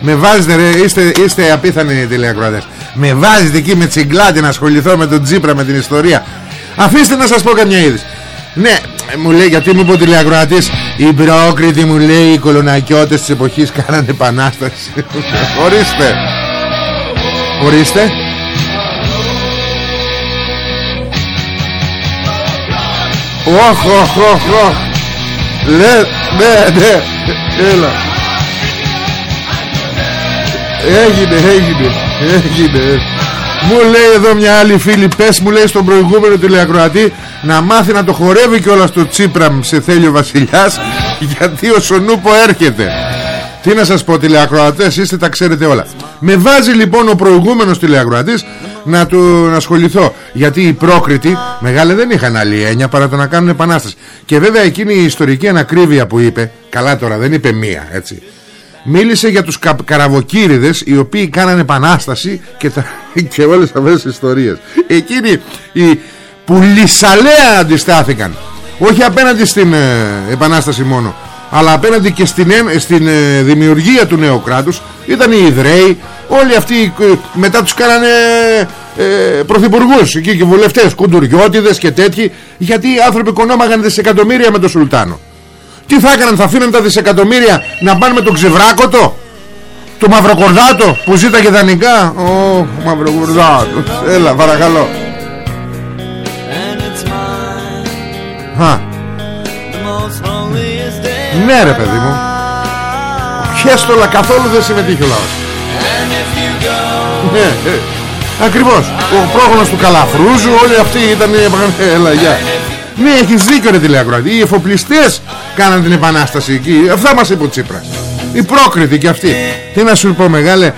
με βάζετε ρε, είστε, είστε απίθανοι τηλεακροατές Με βάζετε εκεί με τσιγκλάτη να ασχοληθώ με τον Τζίπρα με την ιστορία Αφήστε να σας πω καμιά είδηση Ναι, μου λέει γιατί μου είπε ο τηλεακροατής Οι πρόκριτοι μου λέει οι κολονακιώτες της εποχής κάνανε επανάσταση [laughs] Ορίστε Ορίστε Οχ, οχ, οχ, οχ. Ναι, ναι, ναι. Έλα. Έγινε, έγινε, έγινε. Μου λέει εδώ μια άλλη φίλη Πες μου λέει στον προηγούμενο τηλεακροατή Να μάθει να το χορεύει και όλα στο Τσίπραμ Σε θέλει ο βασιλιάς Γιατί ο Σονούπο έρχεται. Τι να σας πω τηλεακροατές Είστε τα ξέρετε όλα. Με βάζει λοιπόν ο προηγούμενος τηλεαγροατής να του να ασχοληθώ γιατί οι πρόκριτοι μεγάλε δεν είχαν άλλη έννοια παρά το να κάνουν επανάσταση. Και βέβαια εκείνη η ιστορική ανακρίβεια που είπε καλά τώρα δεν είπε μία έτσι μίλησε για τους κα, καραβοκύριδες οι οποίοι κάνανε επανάσταση και, τα, [laughs] και όλες αυτές τις ιστορίες. Εκείνοι οι που λυσαλέα αντιστάθηκαν. Όχι απέναντι στην ε, επανάσταση μόνο αλλά απέναντι και στην, στην ε, δημιουργία του νέου κράτους. Ήταν οι Ιδραίοι. Όλοι αυτοί ε, μετά τους κάνανε ε, πρωθυπουργούς. Εκεί και βουλευτές κουντουριώτιδες και τέτοιοι. Γιατί οι άνθρωποι κονόμαγαν δισεκατομμύρια με τον Σουλτάνο τι θα έκαναν θα αφήναν τα δισεκατομμύρια να πάνε με τον Ξεβράκοτο το Μαυροκορδάτο που ζήταγε δανεικά; Ω Μαυροκορδάτο Έλα παρακαλώ. Χα ναι ρε παιδί μου. Πιέστολα καθόλου δεν συμμετείχε ο λαός. Ναι ε, Ακριβώς. Ο πρόγονος του Καλαφρούζου Όλοι αυτοί ήταν Έλα γεια Ναι έχεις δίκιο ρε τηλεακροατή Οι εφοπλιστές κάναν την επανάσταση εκεί Αυτά μας είπε ο Τσίπρας Οι πρόκριτοι και αυτοί Τι να σου πω μεγάλε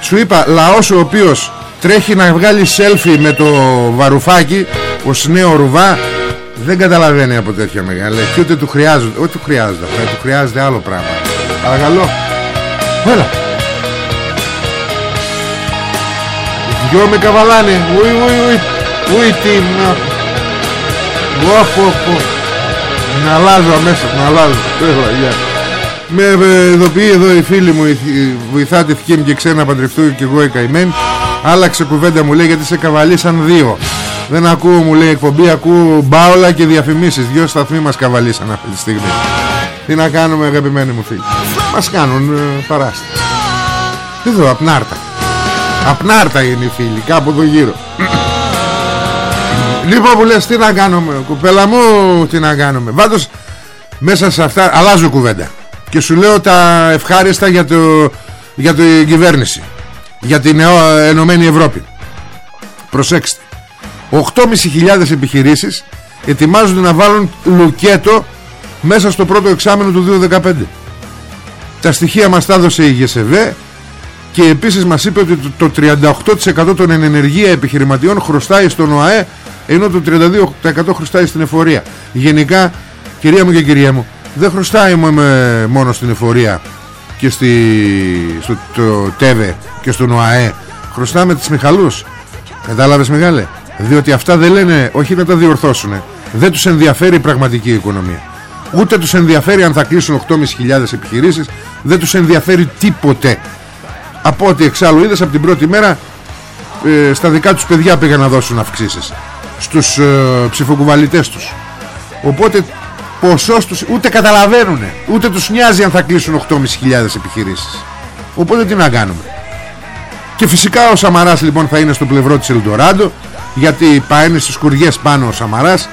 Σου είπα λαός ο οποίος Τρέχει να βγάλει selfie με το βαρουφάκι Ως νέο ρουβά δεν καταλαβαίνει από τέτοια μεγάλα και ούτε του χρειάζονται, ούτε του χρειάζεται αυτά, του χρειάζεται άλλο πράγμα. Παρακαλώ. Έλα. Δυο με καβαλάνε. Ουι, ουι, ουι. Ουι, τι να. Οχ, Να αλλάζω αμέσως, να αλλάζω. Έλα, γεια. Με ειδοποιεί εδώ η φίλη μου βοηθά τη θική μου και ξένα παντρευτού και εγώ η καημένη. Άλλαξε κουβέντα μου λέει γιατί σε καβαλήσαν δύο. Δεν ακούω μου λέει εκπομπή Ακούω μπάολα και διαφημίσεις. Δυο σταθμοί μας καβαλήσαν αυτή τη στιγμή. Τι να κάνουμε αγαπημένοι μου φίλοι Μας κάνουν ε, παράστη Εδώ απνάρτα. Απνάρτα είναι οι φίλοι Κάπου εδώ γύρω Λοιπόν που λες τι να κάνουμε Κουπέλα μου τι να κάνουμε. Βάντως μέσα σε αυτά αλλάζω κουβέντα. Και σου λέω τα ευχάριστα για, το, για την κυβέρνηση. Για την Ενωμένη Ευρώπη. Προσέξτε. 8.500 επιχειρήσεις ετοιμάζονται να βάλουν λουκέτο μέσα στο πρώτο εξάμενο του 2015 τα στοιχεία μας τα έδωσε η ΓΕΣΕΒΕ και επίσης μας είπε ότι το 38% των ενεργεία επιχειρηματιών χρωστάει στον ΟΑΕ ενώ το 32% χρωστάει στην εφορία. Γενικά κυρία μου και κυρία μου δεν χρωστάει μόνο στην εφορία και στη, στο το ΤΕΒΕ και στον ΟΑΕ. Χρωστάμε τις Μιχαλούς. Κατάλαβες μεγάλε διότι αυτά δεν λένε όχι να τα διορθώσουν δεν τους ενδιαφέρει η πραγματική οικονομία. Ούτε τους ενδιαφέρει αν θα κλείσουν 8.500 επιχειρήσεις. Δεν τους ενδιαφέρει τίποτε. Από ό,τι εξάλλου είδες από την πρώτη μέρα ε, στα δικά τους παιδιά πήγαν να δώσουν αυξήσεις στους ε, ψηφοκουβαλιτές τους. Οπότε ποσός τους ούτε καταλαβαίνουν ούτε τους νοιάζει αν θα κλείσουν 8.500 επιχειρήσεις. Οπότε τι να κάνουμε. Και φυσικά ο Σαμαράς λοιπόν θα είναι στο πλευρό της Ελντοράντο γιατί πάει στις σκουριές πάνω ο Σαμαράς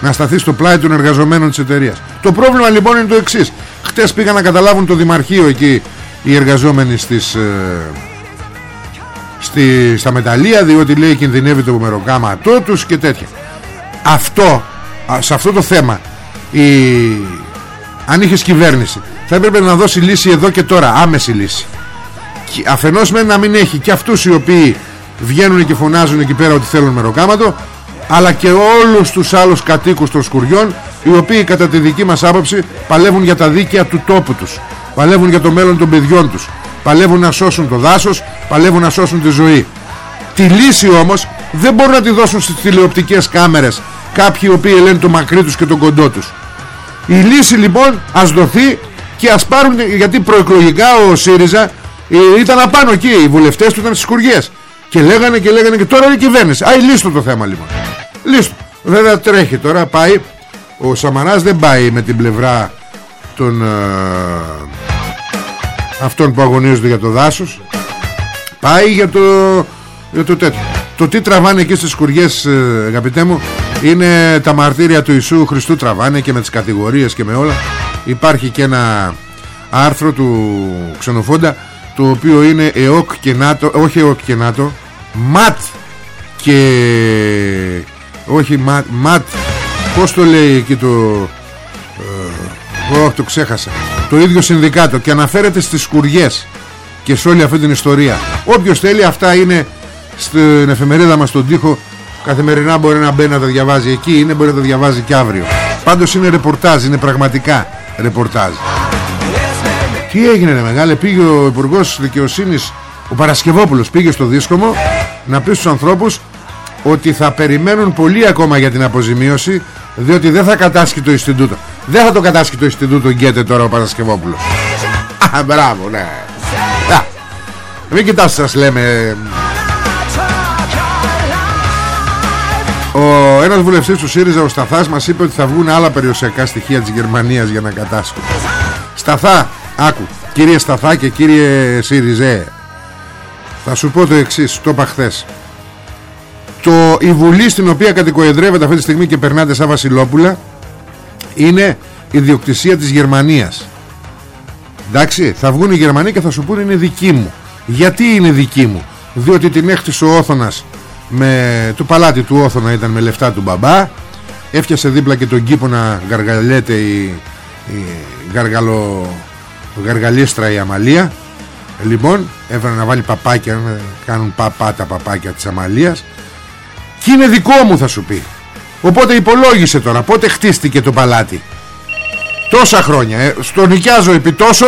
να σταθεί στο πλάι των εργαζομένων της εταιρείας. Το πρόβλημα λοιπόν είναι το εξής. Χτες πήγαν να καταλάβουν το Δημαρχείο εκεί οι εργαζόμενοι στις, ε, στη, στα μεταλλεία διότι λέει κινδυνεύει το μεροκάματό τους και τέτοια. Αυτό σε αυτό το θέμα η... αν είχες κυβέρνηση θα έπρεπε να δώσει λύση εδώ και τώρα άμεση λύση. Αφενός με να μην έχει και αυτούς οι οποίοι βγαίνουν και φωνάζουν εκεί πέρα ότι θέλουν μεροκάματο αλλά και όλους τους άλλους κατοίκους των σκουριών οι οποίοι κατά τη δική μας άποψη παλεύουν για τα δίκαια του τόπου τους. Παλεύουν για το μέλλον των παιδιών τους παλεύουν να σώσουν το δάσος παλεύουν να σώσουν τη ζωή. Τη λύση όμως δεν μπορούν να τη δώσουν στις τηλεοπτικές κάμερες κάποιοι οι οποίοι λένε το μακρύ τους και το κοντό τους. Η λύση λοιπόν ας δοθεί και ας πάρουν γιατί προεκλογικά ο ΣΥΡΙΖΑ ε, ήταν απάνω εκεί οι βουλευτές του ήταν στις σκουριές και λέγανε και λέγανε και τώρα είναι η κυβέρνηση. Α λύστο το θέμα λοιπόν. Λύστο βέβαια τρέχει τώρα πάει. Ο Σαμαράς δεν πάει με την πλευρά των ε, αυτών που αγωνίζονται για το δάσος. Πάει για το για το τέτοιο. Το τι τραβάνε εκεί στις σκουριές ε, αγαπητέ μου είναι τα μαρτύρια του Ιησού Χριστού τραβάνε και με τις κατηγορίες και με όλα. Υπάρχει και ένα άρθρο του Ξενοφόντα το οποίο είναι ΕΟΚ και ΝΑΤΟ όχι ΕΟΚ και ΝΑΤΟ ΜΑΤ και όχι ΜΑΤ, ΜΑΤ πως το λέει εκεί το ε, το ξέχασα το ίδιο συνδικάτο και αναφέρεται στις σκουριές και σε όλη αυτή την ιστορία. Όποιος θέλει αυτά είναι στην εφημερίδα μας στον τοίχο. Καθημερινά μπορεί να μπαίνει να τα διαβάζει εκεί είναι μπορεί να τα διαβάζει και αύριο. Πάντως είναι ρεπορτάζ είναι πραγματικά ρεπορτάζ. Τι έγινε ρε μεγάλε πήγε ο υπουργός Δικαιοσύνης ο Παρασκευόπουλος πήγε στο δίσκομο να πει στους ανθρώπους ότι θα περιμένουν πολύ ακόμα για την αποζημίωση διότι δεν θα κατάσχει το Ινστιτούτο δεν θα το κατάσχει το Ινστιτούτο Γκέτε τώρα ο Παρασκευόπουλος Α, μπράβο, ναι. Α, Μην κοιτάς σας λέμε. Ο ένας βουλευτής του ΣΥΡΙΖΑ ο Σταθάς μας είπε ότι θα βγουν άλλα περιουσιακά στοιχεία της Γερμανίας για να κατάσχουν. Σταθά, άκου Κύριε Σταθά και κύριε ΣΥΡΙΖΕ Θα σου πω το εξής, το είπα χθες. Το, η Βουλή στην οποία κατοικοεδρεύεται αυτή τη στιγμή και περνάτε σαν Βασιλόπουλα είναι ιδιοκτησία της Γερμανίας. Εντάξει θα βγουν οι Γερμανοί και θα σου πούνε είναι δική μου. Γιατί είναι δική μου; Διότι την έχτισε ο Όθωνας με το παλάτι του Όθωνα ήταν με λεφτά του μπαμπά. Έφτιασε δίπλα και τον κήπο να γαργαλέται η, η γαργαλο, γαργαλίστρα η Αμαλία. Λοιπόν έβαλε να βάλει παπάκια να κάνουν παπά τα παπάκια της Αμαλίας. Και είναι δικό μου θα σου πει οπότε υπολόγισε τώρα πότε χτίστηκε το παλάτι τόσα χρόνια ε, στο νοικιάζω επί τόσο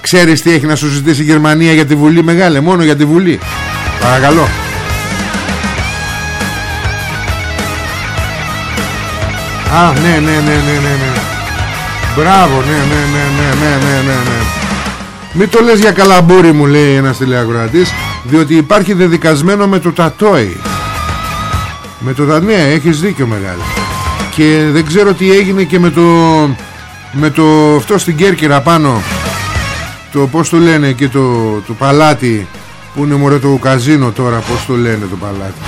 ξέρεις τι έχει να σου ζητήσει η Γερμανία για τη Βουλή μεγάλε μόνο για τη Βουλή παρακαλώ Α, ναι, ναι, ναι, ναι, ναι, ναι. Μπράβο, ναι, ναι, ναι, ναι, ναι, ναι, ναι, ναι. Μην το λες για καλαμπούρι μου λέει ένας τηλεακροατής Διότι υπάρχει δεδικασμένο με το τατόι Με το τατόι, ναι, έχεις δίκιο μεγάλο Και δεν ξέρω τι έγινε και με το Με το αυτό στην Κέρκυρα πάνω. Το πως το λένε και το, το παλάτι Που είναι μωρέ το καζίνο τώρα Πως το λένε το παλάτι.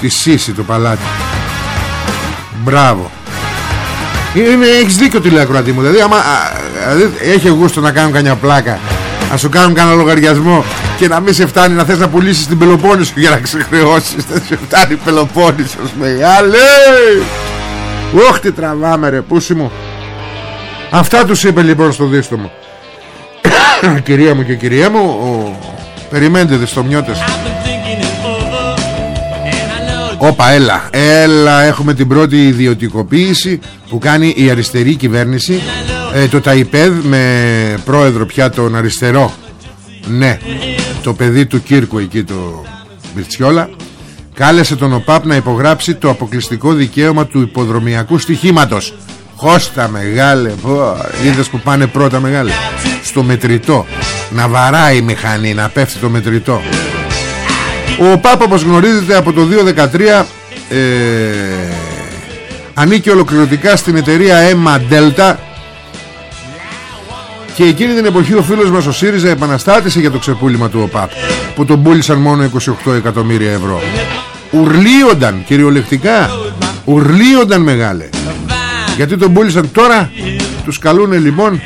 Τη Σύση το παλάτι. Μπράβο. Είναι, έχεις δίκιο τηλεακροατή μου Δηλαδή άμα δηλαδή, έχει γούστο να κάνουν κανένα πλάκα Να σου κάνουν κανένα λογαριασμό Και να μην σε φτάνει να θες να πουλήσεις την Πελοπόννησο Για να ξεχρεώσεις. Δεν σε φτάνει η Πελοπόννησος Μεγάλε Ωχ τι τραβάμε ρε πούσι μου. Αυτά τους είπε λοιπόν στο δίστομο [coughs] Κυρία μου και κυρία μου ο... Περιμένετε διστομιώτες Όπα έλα. Έλα έχουμε την πρώτη ιδιωτικοποίηση Που κάνει η αριστερή κυβέρνηση ε, Το ΤΑΙΠΕΔ με πρόεδρο πια τον αριστερό. Ναι Το παιδί του Κύρκου εκεί το Μυρτσιόλα Κάλεσε τον ΟΠΑΠ να υπογράψει το αποκλειστικό δικαίωμα του υποδρομιακού στοιχήματος. Χώστα μεγάλε Είδες που πάνε πρώτα μεγάλε. Στο μετρητό Να βαράει η μηχανή Να πέφτει το μετρητό. Ο ΟΠΑΠ όπως γνωρίζετε από το 2013 ε, Ανήκει ολοκληρωτικά στην εταιρεία ΕΜΑ Delta και εκείνη την εποχή ο φίλος μας ο ΣΥΡΙΖΑ επαναστάτησε για το ξεπούλημα του ΟΠΑΠ που τον πούλησαν μόνο 28 εκατομμύρια ευρώ. Ουρλίονταν κυριολεκτικά. Ουρλίονταν μεγάλε. Γιατί τον πούλησαν τώρα τους καλούν λοιπόν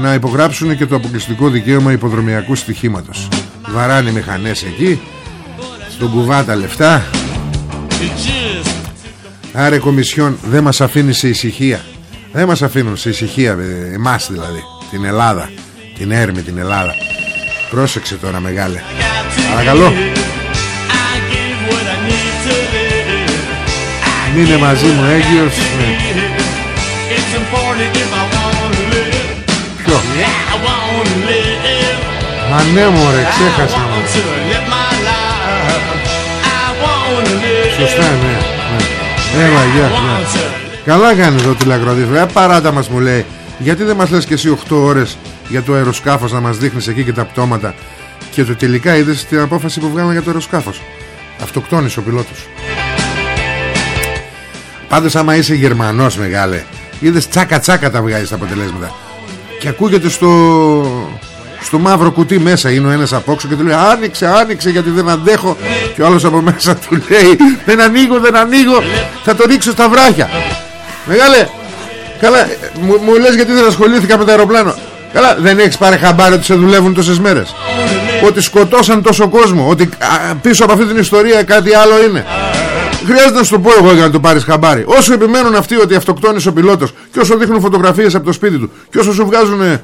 να υπογράψουν και το αποκλειστικό δικαίωμα υποδρομιακού στοιχήματος. Βαράνε μηχανές εκεί στον κουβά τα λεφτά Άρε Κομισιόν δεν μας αφήνει σε ησυχία Δεν μας αφήνουν σε ησυχία ε, Εμάς δηλαδή Την Ελλάδα. Την έρμη την Ελλάδα. Πρόσεξε τώρα μεγάλε. Παρακαλώ. Μείνε μαζί μου έγκυος. Ναι. Ποιο; Μα ναι μωρέ ξέχασα Σωστά ναι, ναι. Έλα γεια, Καλά κάνεις εδώ τηλεκροδίφη ε, Παράτα μας μου λέει Γιατί δεν μας λες και εσύ 8 ώρες Για το αεροσκάφος να μας δείχνεις εκεί και τα πτώματα Και το τελικά είδες την απόφαση που βγάλανε για το αεροσκάφος. Αυτοκτόνησε ο πιλότος. Πάντως άμα είσαι Γερμανός μεγάλε Είδες τσάκα τσάκα τα βγάζεις τα αποτελέσματα. Και ακούγεται στο στο μαύρο κουτί μέσα είναι ο ένας από όξω και του λέει άνοιξε άνοιξε γιατί δεν αντέχω και ο άλλος από μέσα του λέει δεν ανοίγω δεν ανοίγω θα το ρίξω στα βράχια μεγάλε καλά μου, μου λες γιατί δεν ασχολήθηκα με το αεροπλάνο. Καλά δεν έχεις πάρει χαμπάρι ότι σε δουλεύουν τόσες μέρες. Ότι σκοτώσαν τόσο κόσμο ότι πίσω από αυτή την ιστορία κάτι άλλο είναι. Χρειάζεται να σου το πω εγώ για να το πάρεις χαμπάρι. Όσο επιμένουν αυτοί ότι αυτοκτόνησε ο πιλότος, και όσο δείχνουν φωτογραφίες από το σπίτι του, και όσο σου βγάζουν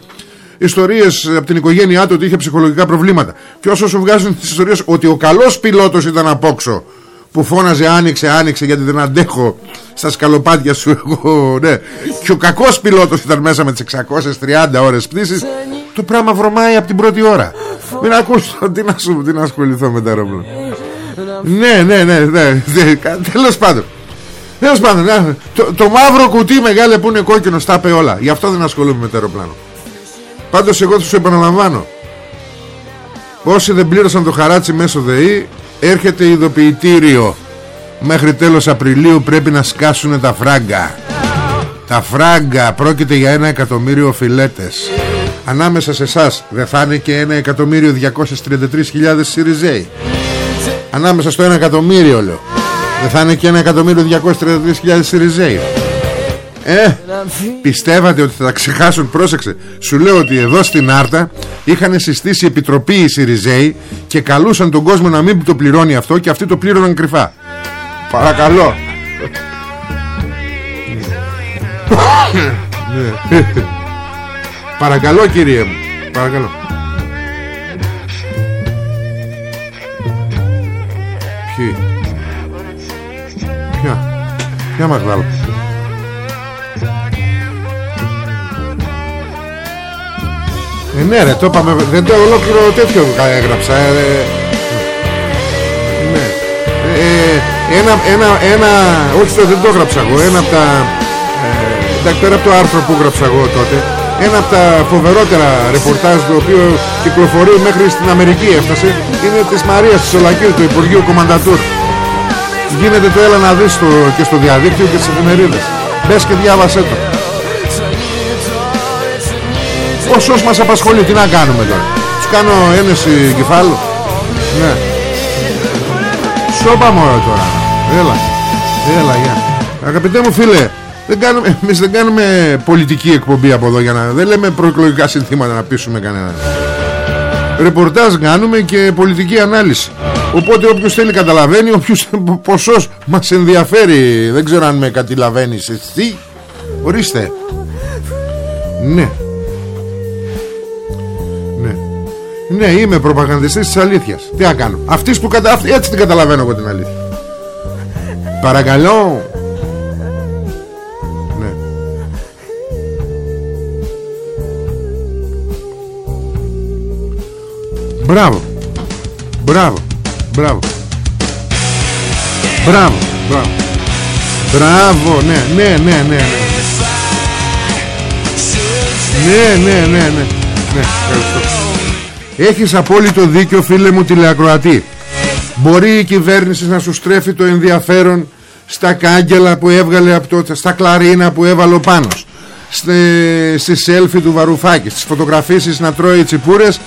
ιστορίες από την οικογένειά του ότι είχε ψυχολογικά προβλήματα και όσο σου βγάζουν τις ιστορίες ότι ο καλός πιλότος ήταν απόξω που φώναζε άνοιξε άνοιξε γιατί δεν αντέχω στα σκαλοπάτια σου εγώ ναι. και ο κακός πιλότος ήταν μέσα με τις 630 ώρες πτήσης το πράγμα βρωμάει από την πρώτη ώρα μην ακούσω τι να, σου, τι να ασχοληθώ με τα αεροπλάνα ναι, ναι ναι ναι, ναι, τέλος πάντων Τέλος πάντων, ναι. το, το μαύρο κουτί μεγάλε που είναι κόκκινο στα όλα. Γι' αυτό δεν ασχολούμαι με το αεροπλάνο. Πάντως εγώ θα σου επαναλαμβάνω Όσοι δεν πλήρωσαν το χαράτσι μέσω ΔΕΗ Έρχεται ειδοποιητήριο. Μέχρι τέλος Απριλίου πρέπει να σκάσουν τα φράγκα. Τα φράγκα πρόκειται για ένα εκατομμύριο φιλέτες. Ανάμεσα σε εσάς δεν θα είναι και ένα εκατομμύριο 233.000 Σιριζέοι. Ανάμεσα στο ένα εκατομμύριο λέω. Δεν θα είναι και ένα εκατομμύριο 233.000 Σιριζέοι ε, πιστεύατε ότι θα τα ξεχάσουν Πρόσεξε, σου λέω ότι εδώ στην Άρτα Είχαν συστήσει επιτροπή οι Σιριζέοι Και καλούσαν τον κόσμο να μην το πληρώνει αυτό Και αυτοί το πλήρωναν κρυφά. Παρακαλώ. [laughs] Παρακαλώ κύριε μου. Παρακαλώ. Ποιοι; Ποια; Ποια μας Ε, ναι ρε, το είπαμε, δεν το ολόκληρο τέτοιο έγραψα. Ε, ναι. Ε, ένα, ένα, ένα, όχι το, δεν το έγραψα εγώ, ένα από τα, ε, πέρα από το άρθρο που έγραψα εγώ τότε, ένα από τα φοβερότερα ρεπορτάζ το οποίο κυκλοφορεί μέχρι στην Αμερική έφτασε είναι της Μαρίας της Ολακίου του Υπουργείου Κομμαντατούρ γίνεται το έλα να δεις το, και στο διαδίκτυο και στις εφημερίδες μπες και διάβασέ το Ποσός μας απασχολεί. Τι να κάνουμε τώρα; Τους κάνω ένεση κεφάλου. Ναι. Σώπα μόνο τώρα. Έλα. Έλα γεια. Αγαπητέ μου φίλε δεν κάνουμε, εμείς δεν κάνουμε πολιτική εκπομπή από εδώ για να, Δεν λέμε προεκλογικά συνθήματα να πείσουμε κανέναν. Ρεπορτάζ κάνουμε και πολιτική ανάλυση. Οπότε όποιος θέλει καταλαβαίνει Όποιος ποσός μας ενδιαφέρει. Δεν ξέρω αν με καταλαβαίνεις εσύ. Ορίστε. Ναι Ναι, είμαι προπαγανδιστής της αλήθειας. Τι να κάνω. αυτής που κατα... Αυτή... έτσι την καταλαβαίνω εγώ την αλήθεια. Παρακαλώ. Ναι. Μπράβο. Μπράβο. Μπράβο. Μπράβο. Μπράβο. Μπράβο. Ναι, ναι, ναι, ναι. ναι. Ναι, ναι, ναι, ναι. Ναι, ευχαριστώ. Έχεις απόλυτο δίκιο φίλε μου τηλεακροατή. Μπορεί η κυβέρνηση να σου στρέφει το ενδιαφέρον στα κάγκελα που έβγαλε από το, στα κλαρίνα που έβαλε ο Πάνος. Στη, στη σέλφι του Βαρουφάκη στις φωτογραφίσεις να τρώει τσιπούρες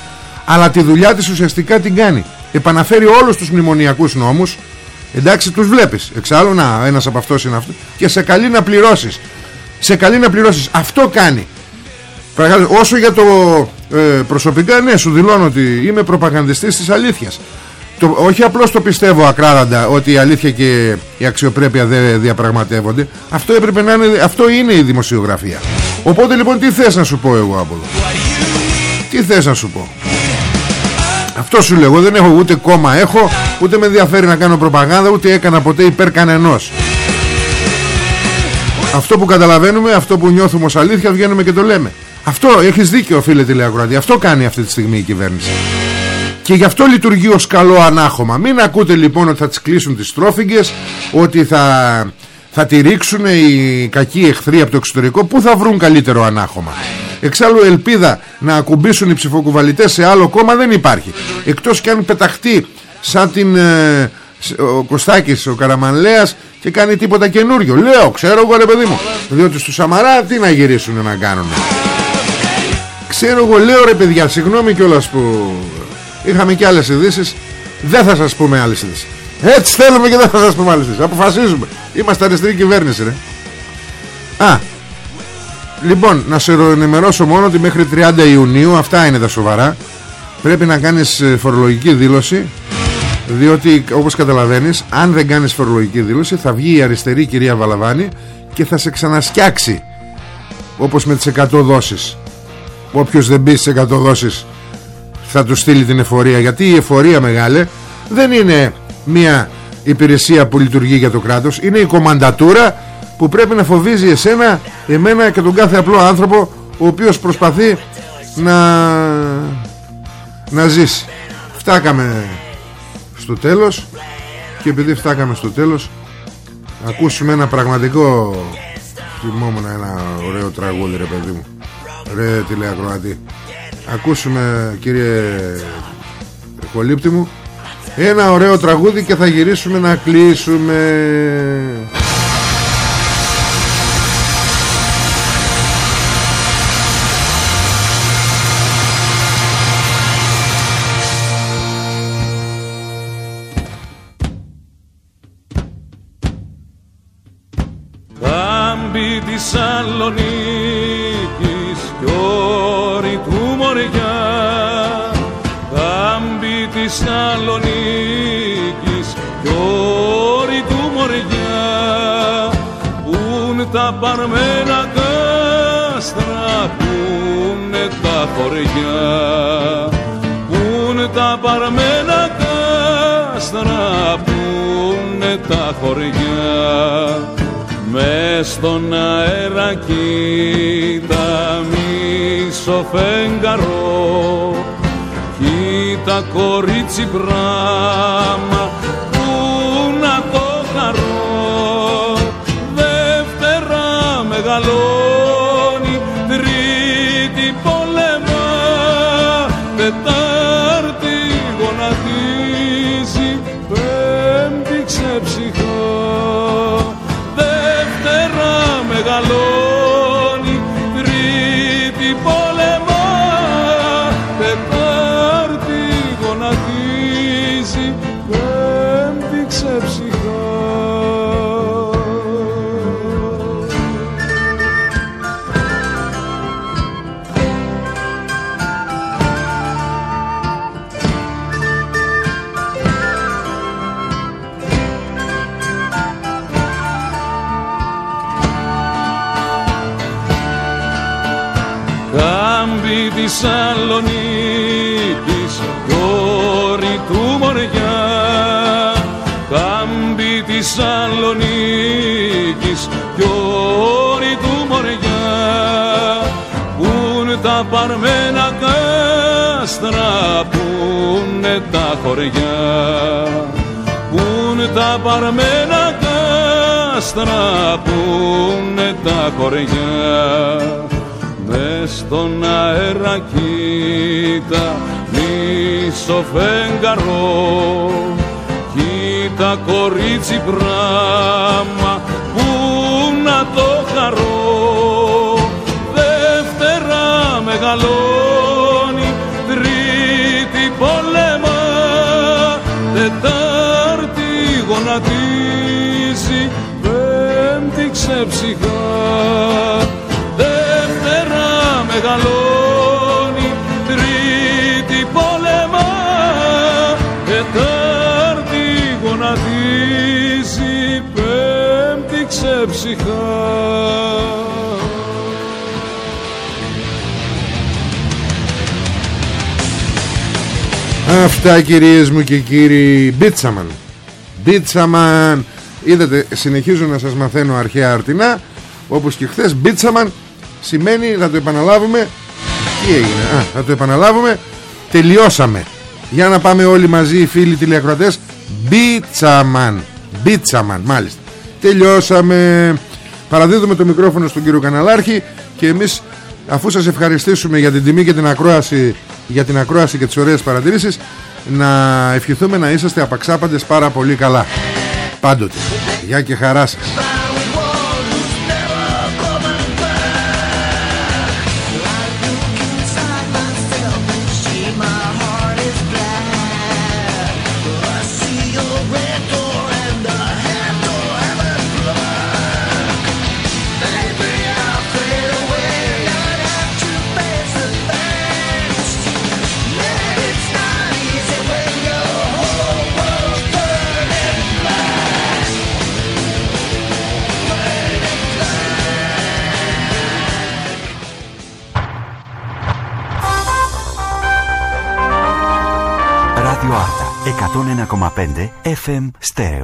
αλλά τη δουλειά της ουσιαστικά την κάνει. Επαναφέρει όλους τους μνημονιακούς νόμους. Εντάξει τους βλέπεις. Εξάλλου να ένας από αυτός είναι αυτός. Και σε καλεί να πληρώσεις. Σε καλεί να πληρώσεις. Αυτό κάνει όσο για το ε, προσωπικά ναι σου δηλώνω ότι είμαι προπαγανδιστής της αλήθειας. Το, όχι απλώς το πιστεύω ακράδαντα ότι η αλήθεια και η αξιοπρέπεια δεν διαπραγματεύονται. Αυτό, έπρεπε να είναι, αυτό είναι η δημοσιογραφία. Οπότε λοιπόν τι θες να σου πω εγώ από εδώ τι θες να σου πω; Αυτό σου λέω δεν έχω ούτε κόμμα έχω ούτε με ενδιαφέρει να κάνω προπαγάνδα ούτε έκανα ποτέ υπέρ κανενός. Αυτό που καταλαβαίνουμε αυτό που νιώθουμε ως αλήθεια βγαίνουμε και το λέμε αυτό έχεις δίκιο φίλε τηλεακροατή. Αυτό κάνει αυτή τη στιγμή η κυβέρνηση. Και γι' αυτό λειτουργεί ως καλό ανάχωμα. Μην ακούτε λοιπόν ότι θα τις κλείσουν τις τρόφιγγες Ότι θα, θα τη ρίξουν οι κακοί εχθροί από το εξωτερικό. Πού θα βρουν καλύτερο ανάχωμα; Εξάλλου ελπίδα να ακουμπήσουν οι ψηφοκουβαλιτές σε άλλο κόμμα δεν υπάρχει. Εκτός και αν πεταχτεί σαν την... Ε, ο Κωστάκης ο Καραμανλέας και κάνει τίποτα καινούριο. Λέω ξέρω εγώ ρε παιδί μου Διότι στο Σαμαρά τι να γυρίσουν να κάνουν Ξέρω εγώ λέω ρε παιδιά Συγγνώμη κιόλας που Είχαμε και άλλες ειδήσεις. Δεν θα σας πούμε άλλες ειδήσεις. Έτσι θέλουμε και δεν θα σας πούμε άλλες ειδήσεις. Αποφασίζουμε. Είμαστε αριστερή κυβέρνηση ρε. Α, λοιπόν να σε ενημερώσω μόνο ότι μέχρι 30 Ιουνίου αυτά είναι τα σοβαρά. Πρέπει να κάνεις ε, φορολογική δήλωση διότι όπως καταλαβαίνεις αν δεν κάνεις φορολογική δήλωση θα βγει η αριστερή κυρία Βαλαβάνη και θα σε ξανασκιάξει όπως με τις 100 δόσεις όποιος δεν μπει στις 100 δόσεις θα του στείλει την εφορία γιατί η εφορία μεγάλε δεν είναι μια υπηρεσία που λειτουργεί για το κράτος. Είναι η κομμαντατούρα που πρέπει να φοβίζει εσένα εμένα και τον κάθε απλό άνθρωπο ο οποίος προσπαθεί να να ζήσει. Φτάκαμε στο τέλος και επειδή φτάκαμε στο τέλος ακούσουμε ένα πραγματικό θυμόμουν ένα ωραίο τραγούδι ρε παιδί μου ρε τηλεακροατή ακούσουμε κύριε Κολύπτη μου ένα ωραίο τραγούδι και θα γυρίσουμε να κλείσουμε τα χωριά Πουν τα παρμένα κάστρα, πούνε τα χωριά. Με στον αέρα κοίτα μισό φεγγαρό κοίτα κορίτσι πράμα Πουν τα παρμένα κάστρα που χωριά Πουν τα παρμένα κάστρα Πούνε τα χωριά. Μες στον αέρα κοίτα μισό φεγγαρό Κοίτα κορίτσι πράμα που να το χαρώ Δεύτερα μεγαλώνει γονατίζει Πέμπτη ξεψυχά Δεύτερα μεγαλώνει Τρίτη πόλεμα Τετάρτη γονατίζει Πέμπτη ξεψυχά Αυτά κυρίες μου και κύριοι Μπίτσαμαν Μπίτσαμαν. Είδατε συνεχίζω να σας μαθαίνω αρχαία αρτινά Όπως και χθες Μπίτσαμαν σημαίνει θα το επαναλάβουμε Τι έγινε Α, θα το επαναλάβουμε Τελειώσαμε. Για να πάμε όλοι μαζί οι φίλοι τηλεακροατές Μπίτσαμαν Μπίτσαμαν μάλιστα. Τελειώσαμε. Παραδίδουμε το μικρόφωνο στον κύριο Καναλάρχη Και εμείς αφού σας ευχαριστήσουμε για την τιμή και την ακρόαση για την ακρόαση και τις ωραίες παρατηρήσεις να ευχηθούμε να είσαστε απαξάπαντες πάρα πολύ καλά. Πάντοτε. Γεια και χαρά σας FM Stereo.